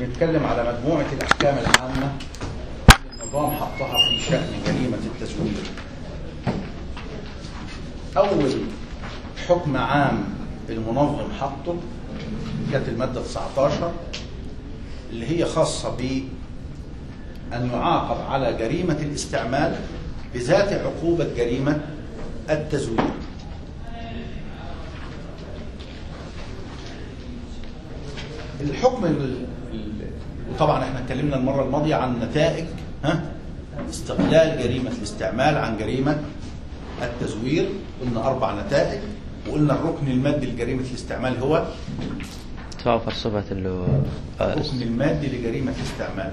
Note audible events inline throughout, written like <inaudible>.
بنتكلم على مجموعة الأحكام العامة النظام حطها في شأن جريمة التزوير أول حكم عام المنظم حطه كانت المادة 19 اللي هي خاصة ب أن يعاقب على جريمة الاستعمال بذات عقوبة جريمة التزوير الحكم وطبعا إحنا اتكلمنا المرة الماضية عن نتائج ها؟ استغلال جريمة الاستعمال عن جريمة التزوير قلنا أربع نتائج وقلنا الركن المادي لجريمة الاستعمال هو توافر صفة هو الركن المادي لجريمة الاستعمال.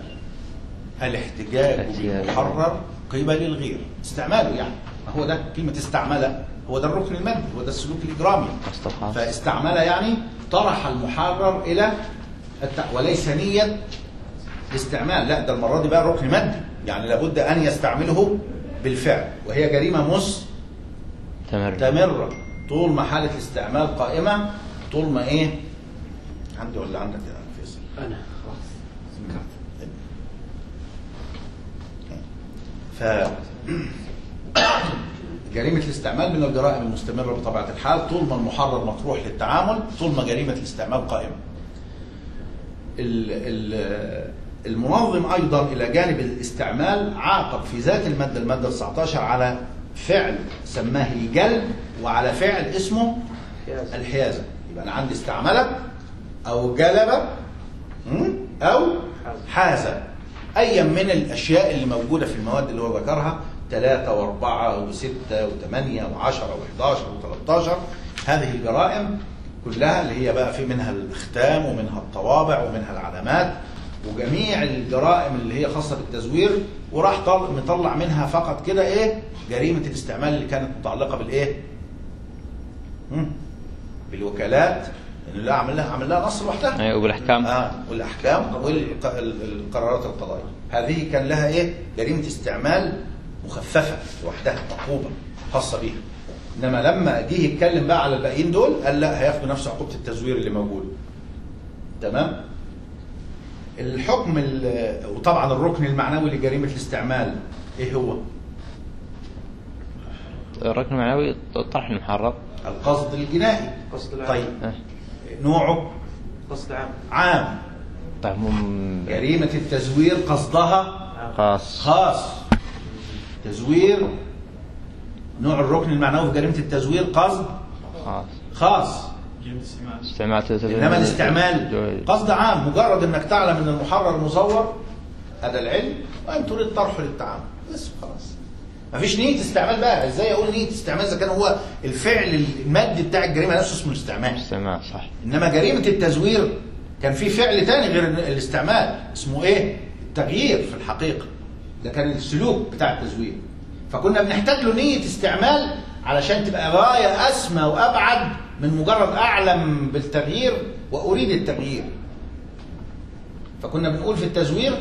الاحتجاج. بالمحرر قبل الغير. استعماله يعني. هو ده كلمة استعمل هو ده الركن المادي هو ده السلوك الخاص فاستعمل يعني طرح المحرر إلى الت... وليس نية استعمال. لا ده المرة دي بقى الركن مادي يعني لابد أن يستعمله بالفعل. وهي جريمة تمر. مستمرة طول ما حالة الاستعمال قائمة طول ما إيه؟ عندي ولا عندك يا فيصل؟ أنا. ف <coughs> جريمة الاستعمال من الجرائم المستمرة بطبيعة الحال. طول ما المحرر مطروح للتعامل طول ما جريمة الاستعمال قائمة. ال- ال- المنظم أيضا إلى جانب الاستعمال عاقب في ذات المادة المادة 19 على فعل سماه الجلب وعلى فعل اسمه حيازة. الحيازة. يبقى أنا عندي استعمل أو جلب? أو حاز أيا من الأشياء اللي موجودة في المواد اللي هو ذكرها ثلاثة وأربعة وستة وثمانية وعشرة وإحداشر وثلاثة هذه الجرائم كلها اللي هي بقى في منها الأختام ومنها الطوابع ومنها العلامات. وجميع الجرائم اللي هي خاصة بالتزوير وراح طل- مطلع منها فقط كده إيه؟ جريمة الاستعمال اللي كانت متعلقة بالإيه؟ مم. بالوكالات. إن لا عمل لها عمل لها نص لوحدها. أيوة، وبالأحكام. آه والأحكام والقرارات القضائية. هذه كان لها إيه؟ جريمة استعمال مخففة لوحدها عقوبه خاصة بيها. إنما لما جه يتكلم بقى على الباقيين دول قال لا هياخدوا نفس عقوبة التزوير اللي موجودة. تمام؟ الحكم ال- وطبعا الركن المعنوي لجريمة الاستعمال إيه هو؟ الركن المعنوي طرح المحرر. القصد الجنائي. قصد العام. طيب. إيه. نوعه؟ قصد عام عام. طيب مم... جريمة التزوير قصدها؟ خاص. خاص. تزوير. نوع الركن المعنوي في جريمة التزوير قصد؟ خاص. خاص. استعمال إنما الاستعمال قصد عام مجرد أنك تعلم أن المحرر مزور هذا العلم وأن تريد طرحه للتعامل بس خلاص. مفيش نية استعمال بقى. إزاي أقول نية استعمال إذا كان هو الفعل المادي بتاع الجريمة نفسه اسمه الاستعمال؟ استعمال صح إنما جريمة التزوير كان في فعل تاني غير الاستعمال. اسمه إيه؟ التغيير في الحقيقة. ده كان السلوك بتاع التزوير. فكنا بنحتاج له نية استعمال علشان تبقى غاية أسمى وأبعد من مجرد أعلم بالتغيير وأريد التغيير. فكنا بنقول في التزوير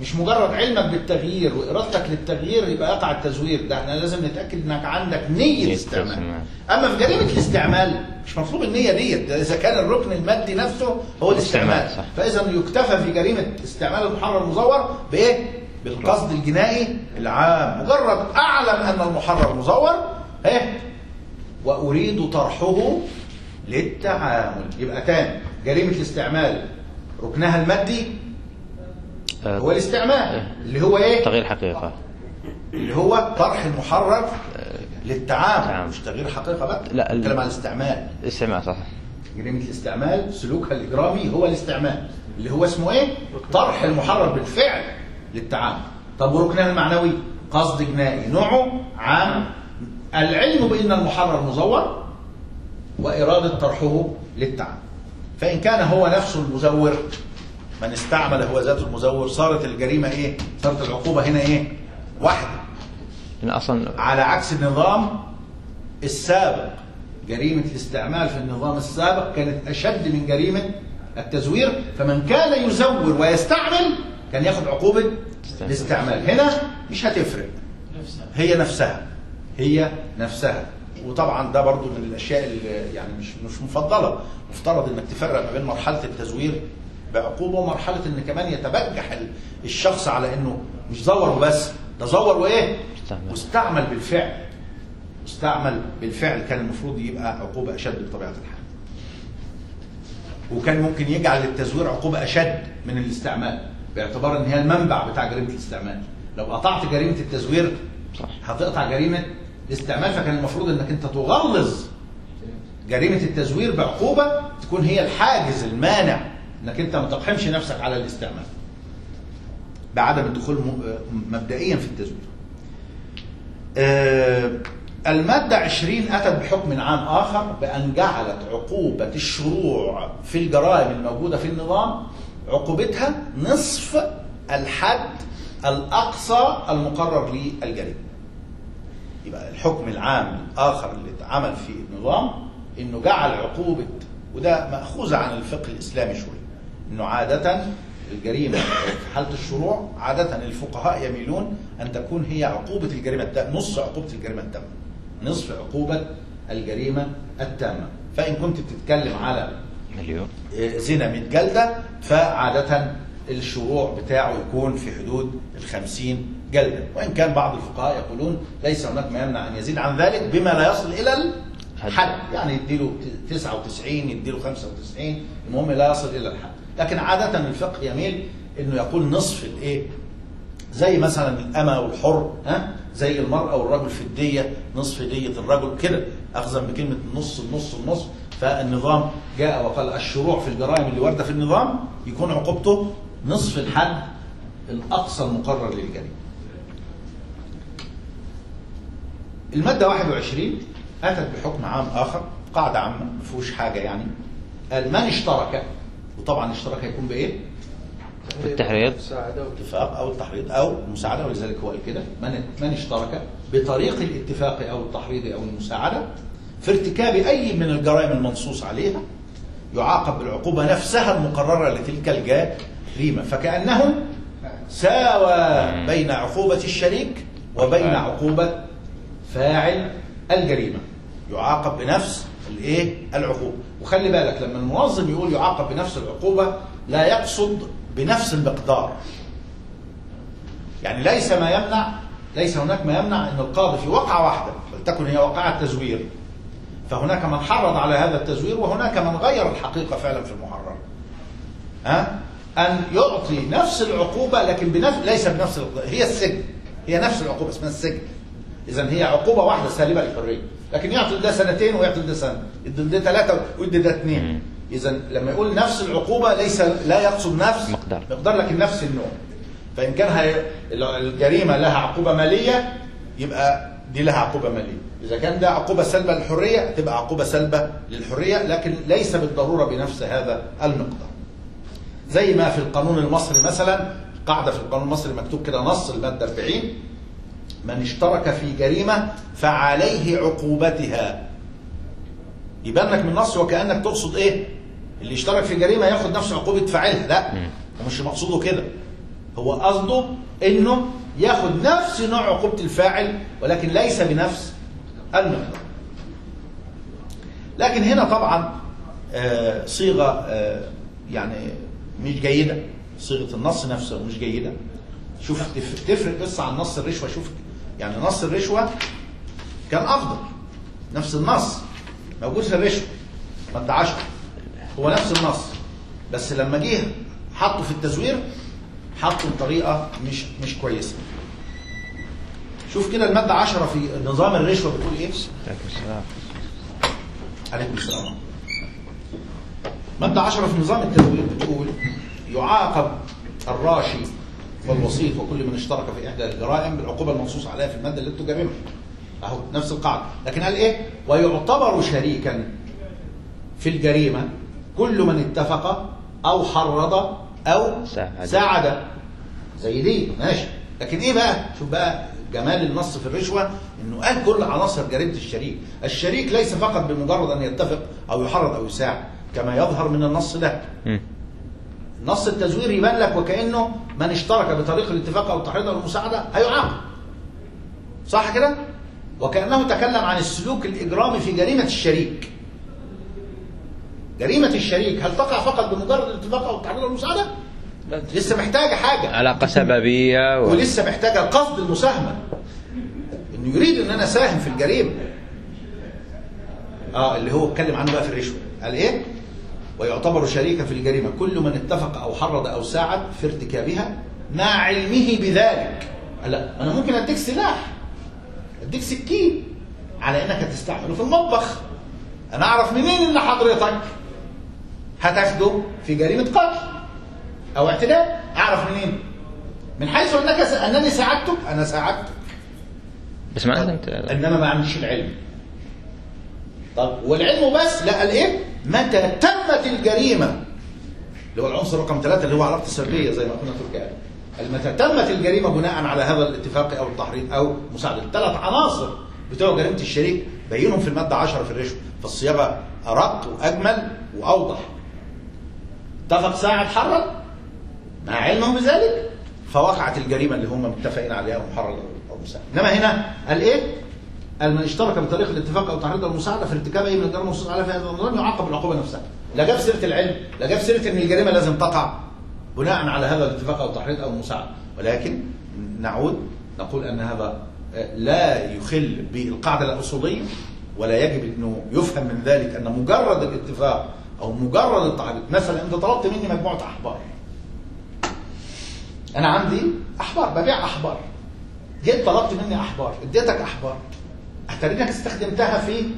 مش مجرد علمك بالتغيير وإرادتك للتغيير يبقى يقع التزوير. ده إحنا لازم نتأكد إنك عندك نية نية استعمال استعمال. أما في جريمة الاستعمال مش مطلوب النية ديت إذا كان الركن المادي نفسه هو الاستعمال. الاستعمال،. فإذا يكتفى في جريمة استعمال المحرر المزور بإيه؟ بالقصد. الجنائي العام. مجرد أعلم أن المحرر مزور إيه؟ وأريد طرحه للتعامل. يبقى تاني. جريمة الاستعمال. ركنها المادي آه، هو الاستعمال. اللي هو إيه؟ تغيير حقيقة. اللي هو طرح المحرر للتعامل تعامل. مش تغيير حقيقة بقى لا، نتكلم عن الاستعمال. استعمال صح. جريمة الاستعمال سلوكها الإجرامي هو الاستعمال. اللي هو اسمه إيه؟ طرح المحرر بالفعل للتعامل. طب وركنها المعنوي؟ قصد جنائي نوعه عام العلم بأن المحرر مزور وإرادة طرحه للتعامل فإن كان هو نفسه المزور من استعمل هو ذاته المزور صارت الجريمة إيه؟ صارت العقوبة هنا إيه؟ واحدة. أصلا على عكس النظام السابق جريمة الاستعمال في النظام السابق كانت أشد من جريمة التزوير فمن كان يزور ويستعمل كان ياخد عقوبة الاستعمال. هنا مش هتفرق. هي نفسها. هي نفسها. وطبعا ده برضو من الأشياء اللي يعني مش مش مفضلة. مفترض إنك تفرق ما بين مرحلة التزوير بعقوبة ومرحلة إن كمان يتبجح ال- الشخص على إنه مش زور وبس ده زور وايه؟ استعمل. واستعمل بالفعل. استعمل بالفعل. كان المفروض يبقى عقوبة أشد بطبيعة الحال. وكان ممكن يجعل التزوير عقوبة أشد من الاستعمال باعتبار إن هي المنبع بتاع جريمة الاستعمال. لو قطعت جريمة التزوير صح. هتقطع جريمة الاستعمال فكان المفروض إنك أنت تغلظ جريمة التزوير بعقوبة تكون هي الحاجز المانع إنك أنت ما تقحمش نفسك على الاستعمال بعدم الدخول مبدئيا في التزوير. آه، المادة 20 أتت بحكم عام آخر بأن جعلت عقوبة الشروع في الجرائم الموجودة في النظام عقوبتها نصف الحد الأقصى المقرر للجريمة. يبقى الحكم العام الآخر اللي اتعمل في النظام إنه جعل عقوبة وده ماخوذ عن الفقه الإسلامي شوية إنه عادة الجريمة في حالة الشروع عادة الفقهاء يميلون أن تكون هي عقوبة الجريمة التامة نص عقوبة الجريمة التامة نصف عقوبة الجريمة التامة. فإن كنت بتتكلم على مليون. آه، زنا 100 جلدة فعادة الشروع بتاعه يكون في حدود ال 50 جلدا وإن كان بعض الفقهاء يقولون ليس هناك ما يمنع أن يزيد عن ذلك بما لا يصل إلى الحد. يعني يديله 99 يديله 95 المهم لا يصل إلى الحد. لكن عادة الفقه يميل أنه يقول نصف الإيه؟ زي مثلا الأمة والحر ها؟ زي المرأة والرجل في الدية نصف دية الرجل كده. أخذا بكلمة النص النص النص فالنظام جاء وقال الشروع في الجرائم اللي واردة في النظام يكون عقوبته نصف الحد الأقصى المقرر للجريمة. المادة 21 أتت بحكم عام آخر قاعدة عامة ما فيهوش حاجة يعني. قال من اشترك؟ وطبعا اشترك هيكون بإيه؟ بالتحريض الاتفاق أو التحريض أو المساعده ولذلك هو قال كده. من من اشترك؟ بطريق الاتفاق أو التحريض أو المساعدة في ارتكاب أي من الجرائم المنصوص عليها يعاقب بالعقوبه نفسها المقررة لتلك الجريمة. فكانه ساوى بين عقوبة الشريك وبين عقوبة فاعل الجريمة يعاقب بنفس الإيه؟ العقوبة. وخلي بالك لما المنظم يقول يعاقب بنفس العقوبة لا يقصد بنفس المقدار. يعني ليس ما يمنع ليس هناك ما يمنع إن القاضي في وقعه واحدة ولتكن هي وقعه تزوير فهناك من حرض على هذا التزوير وهناك من غير الحقيقة فعلا في المحرر ها؟ أن يعطي نفس العقوبة لكن بنفس ليس بنفس العقوبة. هي السجن. هي نفس العقوبة اسمها السجن. اذا هي عقوبة واحدة سالبة للحرية. لكن يعطي ده سنتين ويعطي ده سنة. يدي ده ثلاثة ويدي ده اثنين اذا لما يقول نفس العقوبة ليس لا يقصد نفس مقدار. مقدار لكن نفس النوع. فإن كان الجريمة لها عقوبة مالية يبقى دي لها عقوبة مالية. إذا كان ده عقوبة سلبة للحرية تبقى عقوبة سلبة للحرية لكن ليس بالضرورة بنفس هذا المقدار. زي ما في القانون المصري مثلا قاعدة في القانون المصري مكتوب كده نص المادة 40 من اشترك في جريمة فعليه عقوبتها. يبان لك من النص وكأنك تقصد إيه؟ اللي اشترك في جريمة ياخد نفس عقوبة فاعلها. لا ومش مقصوده كده. هو قصده إنه ياخد نفس نوع عقوبة الفاعل ولكن ليس بنفس المقدار. لكن هنا طبعا آه، صيغة آه، يعني مش جيدة. صيغة النص نفسه مش جيدة. شوف تف- تفرق بس عن نص الرشوة. شوف يعني نص الرشوة كان أفضل. نفس النص. موجود في الرشوة. ماده 10 هو نفس النص. بس لما جه حطه في التزوير حطه بطريقة مش مش كويسة. شوف كده المادة 10 في نظام الرشوة بتقول السلام عليكم السلام. مادة 10 في نظام التزوير بتقول يعاقب الراشي والوسيط وكل من اشترك في إحدى الجرائم بالعقوبة المنصوص عليها في المادة اللي تجرمها أهو نفس القاعدة. لكن قال إيه؟ ويعتبر شريكا في الجريمة كل من اتفق أو حرض أو ساعد. ساعد. زي دي ماشي. لكن إيه بقى؟ شوف بقى جمال النص في الرشوة إنه قال كل عناصر جريمة الشريك. الشريك ليس فقط بمجرد أن يتفق أو يحرض أو يساعد كما يظهر من النص ده. نص التزوير يبان لك وكأنه من اشترك بطريق الاتفاق أو التحريض أو المساعدة هيعاقب. صح كده؟ وكأنه تكلم عن السلوك الاجرامي في جريمة الشريك. جريمة الشريك هل تقع فقط بمجرد الاتفاق أو التحريض أو المساعدة؟ لسه محتاجة حاجة. علاقة سببية و... ولسه محتاجة قصد المساهمة. انه يريد إن أنا أساهم في الجريمة. آه اللي هو اتكلم عنه بقى في الرشوة. قال إيه؟ ويعتبر شريكا في الجريمة. كل من اتفق أو حرض أو ساعد في ارتكابها مع علمه بذلك. لا أنا ممكن أديك سلاح أديك سكين على إنك هتستعمله في المطبخ. أنا أعرف منين إن حضرتك هتاخده في جريمة قتل أو اعتداء؟ أعرف منين؟ من حيث أنك س... أنني ساعدتك. أنا ساعدتك. بس ما انت إنما ما عنديش العلم. طب والعلم بس؟ لا قال إيه متى تمت الجريمة؟ اللي هو العنصر رقم ثلاثة اللي هو علاقة السلبية زي ما كنا قال متى تمت الجريمة بناء على هذا الاتفاق أو التحريض أو مساعدة؟ الثلاث عناصر بتوع جريمة الشريك بينهم في المادة 10 في الرشوة. فالصياغة أرق وأجمل وأوضح. اتفق ساعد حرر؟ مع علمهم بذلك؟ فوقعت الجريمة اللي هم متفقين عليها محرر أو مساعد إنما هنا قال إيه؟ من اشترك بطريق الاتفاق أو التحريض أو المساعدة في ارتكاب أي من الجرائم المنصوص عليها في هذا النظام يعاقب بالعقوبه نفسها. لا جاب سيرة العلم، لا جاب سيرة أن الجريمة لازم تقع بناء على هذا الاتفاق أو التحريض أو المساعده، ولكن نعود نقول أن هذا لا يخل بالقاعدة الأصولية ولا يجب أنه يفهم من ذلك أن مجرد الاتفاق أو مجرد التحريض، مثلا أنت طلبت مني مجموعة أحبار. أنا عندي أحبار ببيع أحبار. جيت طلبت مني أحبار، اديتك أحبار. احتاجك استخدمتها في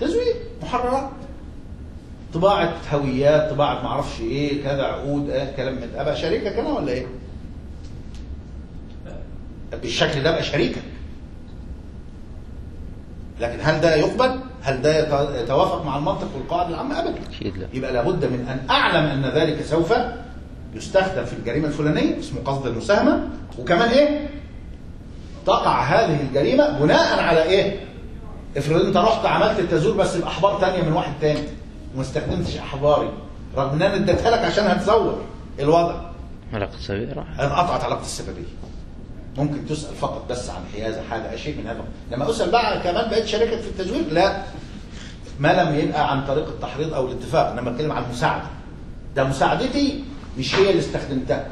تزوير محررات. طباعة هويات طباعة معرفش إيه كذا عقود آه كلام من أبقى شريكك أنا ولا إيه؟ بالشكل ده أبقى شريكك لكن هل ده يقبل؟ هل ده يتوافق مع المنطق والقواعد العامة؟ ابدا. أكيد لا. يبقى لابد من أن أعلم أن ذلك سوف يستخدم في الجريمة الفلانية اسمه قصد المساهمة. وكمان إيه؟ تقع هذه الجريمة بناء على إيه؟ افرض أنت رحت عملت التزوير بس باحبار تانية من واحد تاني وما استخدمتش احباري رغم إن أنا اديتها لك عشان هتزور الوضع؟ علاقة سببية راح؟ انقطعت علاقة السببية. ممكن تسأل فقط بس عن حيازة حاجة شيء من هذا. لما أسأل بقى كمان بقيت شركة في التزوير لا. ما لم يبقى عن طريق التحريض أو الاتفاق إنما بتكلم عن المساعدة ده مساعدتي مش هي اللي استخدمتها.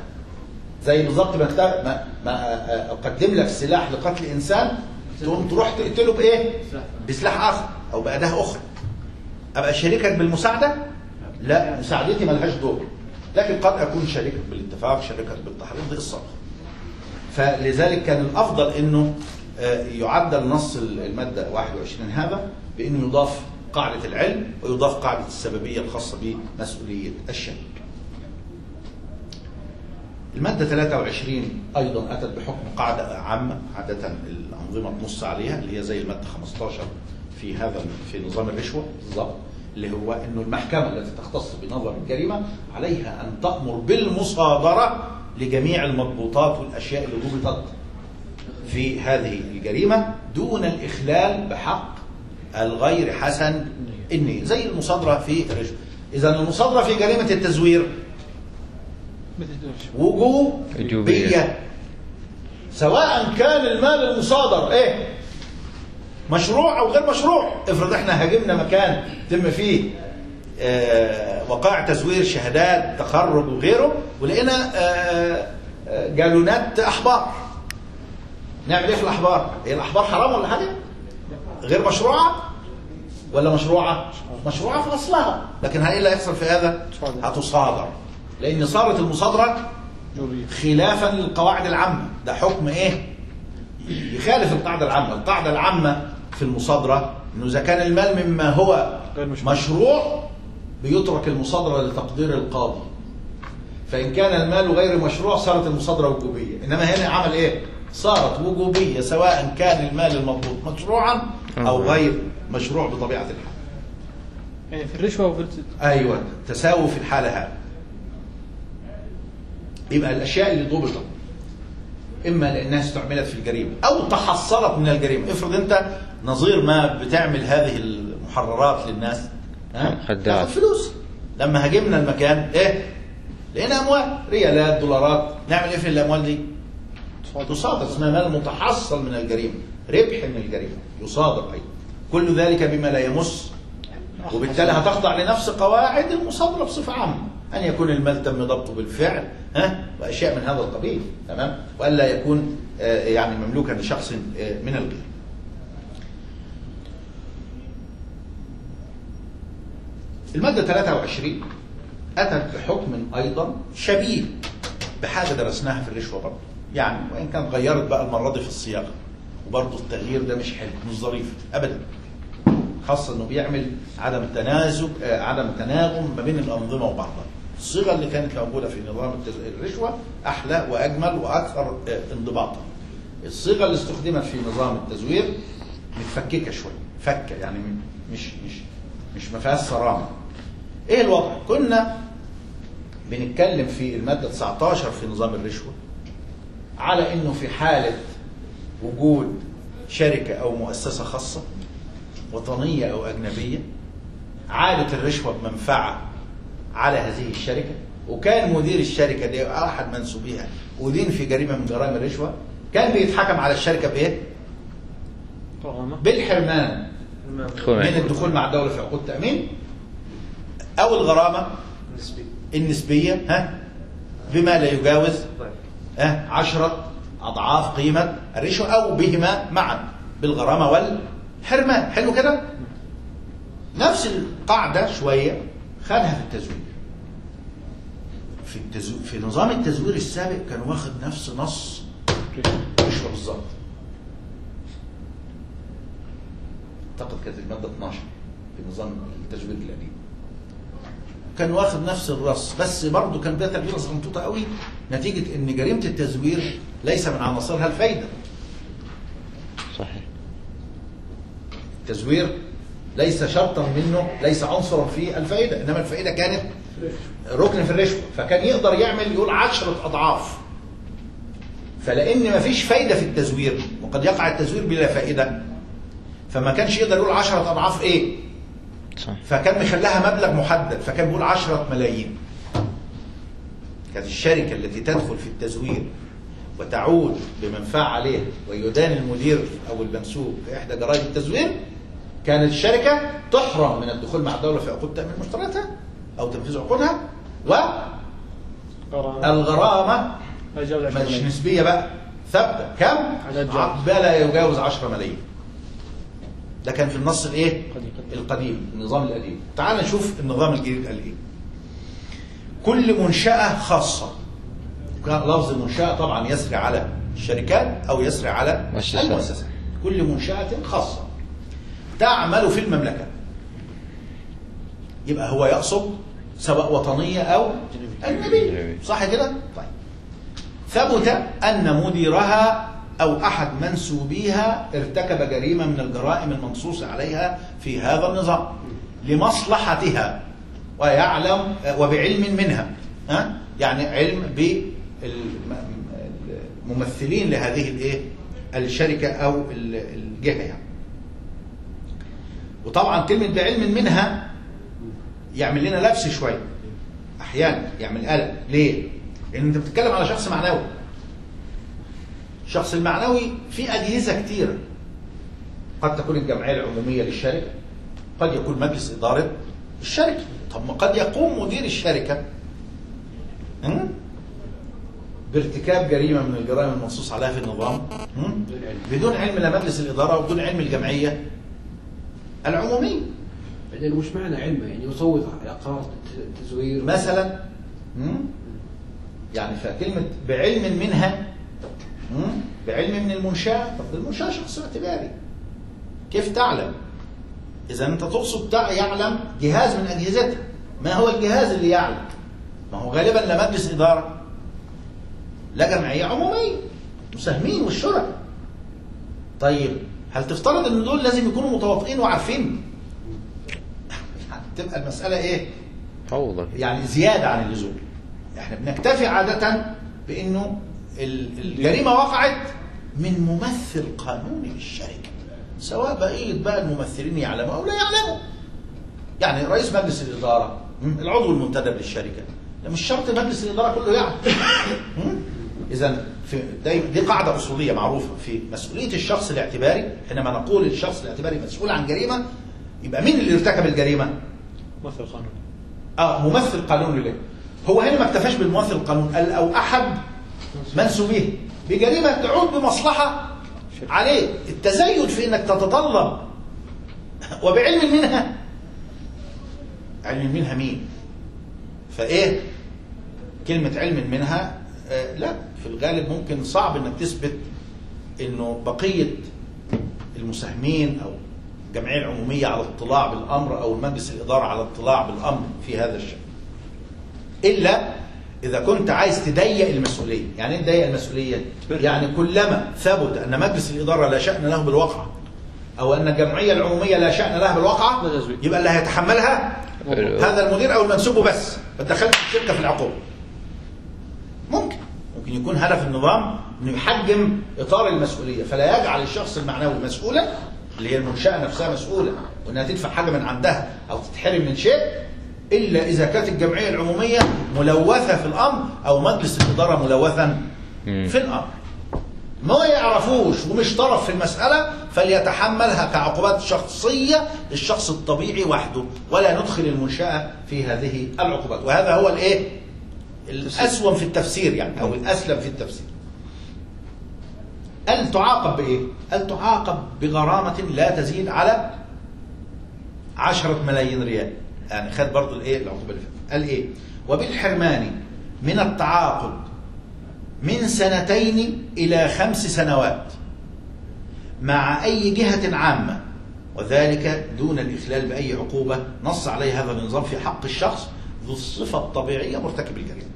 زي بالظبط ما ما اقدم لك سلاح لقتل انسان تقوم تروح تقتله بإيه؟ بسلاح آخر أو بأداة أخرى. أبقى شريكك بالمساعدة؟ لا مساعدتي ملهاش دور. لكن قد أكون شريكك بالاتفاق، شريكك بالتحريض أخرى. فلذلك كان الأفضل إنه آه، يعدل نص المادة 21 هذا بإنه يضاف قاعدة العلم ويضاف قاعدة السببية الخاصة بمسؤولية الشريك. المادة 23 أيضا أتت بحكم قاعدة عامة عادة الأنظمة تنص عليها اللي هي زي المادة 15 في هذا في نظام الرشوة. بالضبط. اللي هو أنه المحكمة التي تختص بنظر الجريمة عليها أن تأمر بالمصادرة لجميع المضبوطات والأشياء اللي ضبطت في هذه الجريمة دون الإخلال بحق الغير حسن النية زي المصادرة في الرشوة. إذا المصادرة في جريمة التزوير وجوبية. سواء كان المال المصادر إيه؟ مشروع أو غير مشروع. افرض إحنا هاجمنا مكان تم فيه آه وقائع تزوير شهادات تخرج وغيره ولقينا آه آه، جالونات أحبار. نعمل إيه في الأحبار؟ هي الأحبار حرام ولا حاجة غير مشروعة ولا مشروعة؟ مشروعة في أصلها. لكن إيه اللي هيحصل في هذا؟ هتصادر. لأن صارت المصادرة خلافا للقواعد العامة. ده حكم إيه؟ يخالف القاعدة العامة. القاعدة العامة في المصادرة إنه إذا كان المال مما هو غير مشروع. مشروع بيترك المصادرة لتقدير القاضي. فإن كان المال غير مشروع صارت المصادرة وجوبية. إنما هنا عمل إيه؟ صارت وجوبية سواء كان المال المضبوط مشروعا أو غير مشروع بطبيعة الحال. يعني في الرشوة وفي أيوه تساوي في الحالة هذه. يبقى الأشياء اللي ضبطت إما لانها استعملت في الجريمة أو تحصلت من الجريمة. افرض أنت نظير ما بتعمل هذه المحررات للناس ها. تاخد فلوس. لما هاجمنا المكان إيه؟ لقينا أموال ريالات دولارات. نعمل إيه في الأموال دي؟ تصادر. اسمها مال متحصل من الجريمة. ربح من الجريمة. يصادر أيضا. كل ذلك بما لا يمس. وبالتالي هتخضع لنفس قواعد المصادرة بصفة عامة. أن يكون المال تم ضبطه بالفعل. ها؟ وأشياء من هذا القبيل تمام؟ وألا يكون آه، يعني مملوكا لشخص آه، من الغير المادة 23 أتت بحكم أيضا شبيه بحاجة درسناها في الرشوة برضه. يعني وإن كانت غيرت بقى المرة دي في الصياغة وبرضه التغيير ده مش حلو مش ظريف أبدا. خاصة إنه بيعمل عدم تناسب آه، عدم تناغم ما بين الأنظمة وبعضها. الصيغة اللي كانت موجودة في نظام الرشوة أحلى وأجمل وأكثر آه، انضباطا. الصيغة اللي استخدمت في نظام التزوير متفككة شوية فكة يعني مش مش مش ما فيهاش صرامة. إيه الوضع؟ كنا بنتكلم في المادة 19 في نظام الرشوة على إنه في حالة وجود شركة أو مؤسسة خاصة وطنية أو أجنبية عادت الرشوة بمنفعة على هذه الشركة. وكان مدير الشركة دي أو أحد منسوبيها. ودين في جريمة من جرائم الرشوة. كان بيتحكم على الشركة بإيه؟ غرامة بالحرمان. من. الدخول مع الدولة في عقود تأمين. أو الغرامة. نسبي النسبية ها؟ بما لا يجاوز طيب. ها؟ عشرة أضعاف قيمة الرشوة أو بهما معا. بالغرامة والحرمان. حلو كده؟ نفس القاعدة شوية. خدها في التزوير. في التزو... في نظام التزوير السابق كان واخد نفس نص رشوة بالظبط. أعتقد كانت المادة 12 في نظام التزوير القديم. كان واخد نفس الرص بس برضه كان ده تغيير صغنطوطه قوي نتيجة إن جريمة التزوير ليس من عناصرها الفايدة. صحيح. التزوير ليس شرطا منه ليس عنصرا في الفائدة إنما الفائدة كانت ركن في الرشوة. فكان يقدر يعمل يقول عشرة أضعاف. فلأن ما فيش فايدة في التزوير وقد يقع التزوير بلا فائدة فما كانش يقدر يقول عشرة أضعاف إيه؟ فكان مخليها مبلغ محدد فكان بيقول 10 ملايين. كانت الشركة التي تدخل في التزوير وتعود بمنفعة عليه ويدان المدير أو المنسوب في إحدى جرائم التزوير كانت الشركة تحرم من الدخول مع الدولة في عقود تأمين مشترياتها أو تنفيذ عقودها غرامة والغرامة لا يجاوز عشرة مش. نسبية بقى. ثابتة كم؟ ما لا يجاوز 10 ملايين. ده كان في النص الإيه؟ القديم. القديم. النظام القديم. تعال نشوف النظام الجديد قال إيه. كل منشأة خاصة. لفظ المنشأة طبعا يسري على الشركات أو يسري على مؤسسات. المؤسسات. كل منشأة خاصة. تعمل في المملكة يبقى هو يقصد سواء وطنية أو أجنبية. صح كده؟ طيب ثبت أن مديرها أو أحد منسوبيها ارتكب جريمة من الجرائم المنصوص عليها في هذا النظام لمصلحتها ويعلم وبعلم منها ها؟ يعني علم بالممثلين لهذه الإيه الشركة أو الجهة يعني وطبعا كلمة بعلم منها يعمل لنا لبس شوية أحيانا يعمل قلق. ليه؟ لأن أنت بتتكلم على شخص معنوي. الشخص المعنوي في أجهزة كتيرة. قد تكون الجمعية العمومية للشركة قد يكون مجلس إدارة الشركة طب ما قد يقوم مدير الشركة؟ بارتكاب جريمة من الجرائم المنصوص عليها في النظام؟ بدون علم لا مجلس الإدارة وبدون علم الجمعية. العمومية بعدين وش معنى علمه؟ يعني يصوت ت- تزوير. مثلا؟ يعني فكلمة بعلم منها؟ بعلم من المنشأة طب المنشأة شخص اعتباري. كيف تعلم؟ إذا أنت تقصد تع- يعلم جهاز من أجهزتها ما هو الجهاز اللي يعلم؟ ما هو غالبا لا مجلس إدارة. لا جمعية عمومية. مساهمين والشركاء طيب هل تفترض إن دول لازم يكونوا متواطئين وعارفين؟ تبقى المسألة إيه؟ فوضى يعني زيادة عن اللزوم. إحنا بنكتفي عادة بإنه ال- الجريمة وقعت من ممثل قانوني للشركة سواء بقية بقى الممثلين يعلموا أو لا يعلموا. يعني رئيس مجلس الإدارة م? العضو المنتدب للشركة. ده مش شرط مجلس الإدارة كله يعلم إذا في دي, قاعدة أصولية معروفة. في مسؤولية الشخص الاعتباري حينما نقول الشخص الاعتباري مسؤول عن جريمة يبقى مين اللي ارتكب الجريمة؟ مثل قانون آه ممثل قانون له هو هنا ما اكتفاش بالممثل القانون. قال أو أحد منسوبيه. بجريمة تعود بمصلحة عليه. التزايد في إنك تتطلب. وبعلم منها. علم منها مين؟ فإيه؟ كلمة علم منها آه لا. في الغالب ممكن صعب إنك تثبت إنه بقية المساهمين أو الجمعيه العموميه على اطلاع بالأمر أو المجلس الإدارة على اطلاع بالأمر في هذا الشأن. إلا إذا كنت عايز تضيق المسؤولية. يعني إيه تضيق المسؤولية؟ يعني كلما ثبت أن مجلس الإدارة لا شأن له بالواقع أو أن الجمعية العمومية لا شأن لها بالواقع لا تزويد. يبقى اللي هيتحملها هذا المدير أو المنسوب بس. فدخلت الشركة في العقوبه ممكن يكون هدف النظام إنه يحجم إطار المسؤولية فلا يجعل الشخص المعنوي مسؤولا اللي هي المنشأة نفسها مسؤولة وإنها تدفع حاجة من عندها أو تتحرم من شيء إلا إذا كانت الجمعية العمومية ملوثة في الأمر أو مجلس الإدارة ملوثا. في الأمر. ما يعرفوش ومش طرف في المسألة فليتحملها كعقوبات شخصية للشخص الطبيعي وحده ولا ندخل المنشأة في هذه العقوبات. وهذا هو الإيه؟ الأسوم في التفسير يعني أو الأسلم في التفسير. قال تعاقب بإيه؟ قال تعاقب بغرامة لا تزيد على عشرة ملايين ريال؟ يعني خد برضو الإيه؟ العقوبة اللي فاتت. قال إيه؟ وبالحرمان من التعاقد من سنتين إلى خمس سنوات مع أي جهة عامة وذلك دون الإخلال بأي عقوبة نص عليه هذا النظام في حق الشخص ذو الصفة الطبيعية مرتكب الجريمة.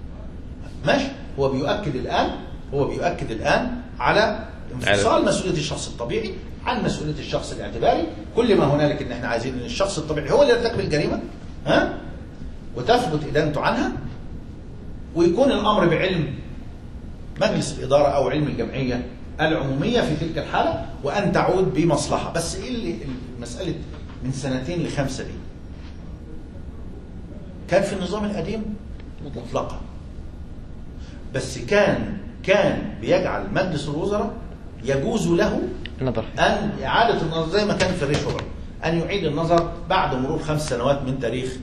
ماشي. هو بيؤكد الآن هو بيؤكد الآن على انفصال مسؤولية الشخص الطبيعي عن مسؤولية الشخص الاعتباري. كل ما هنالك إن إحنا عايزين إن الشخص الطبيعي هو اللي يرتكب الجريمة ها؟ وتثبت إدانته عنها. ويكون الأمر بعلم مجلس الإدارة أو علم الجمعية العمومية في تلك الحالة وأن تعود بمصلحة. بس إيه اللي مسألة من سنتين لخمسة دي؟ كان في النظام القديم؟ مطلقة. بس كان كان بيجعل مجلس الوزراء يجوز له نظر أن إعادة النظر زي ما كان في الرشوة برضه، أن يعيد النظر بعد مرور خمس سنوات من تاريخ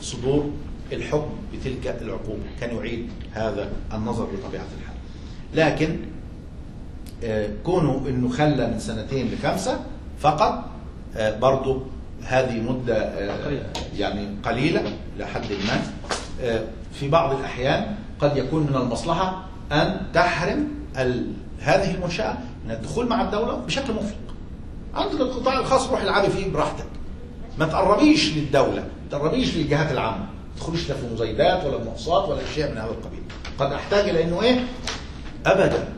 صدور الحكم بتلك العقوبة. كان يعيد هذا النظر بطبيعة الحال. لكن آه، كونه إنه خلى من سنتين لخمسة فقط آه، برضو هذه مدة آه، يعني قليلة لحد ما في بعض الأحيان قد يكون من المصلحة أن تحرم هذه المنشأة من الدخول مع الدولة بشكل مفرط عندك القطاع الخاص روح العبي فيه براحتك. ما تقربيش للدولة ما تقربيش للجهات العامة. ما تدخليش لا في مزايدات ولا مناقصات ولا اشياء من هذا القبيل. قد أحتاج إلى إنه إيه؟ ابدا.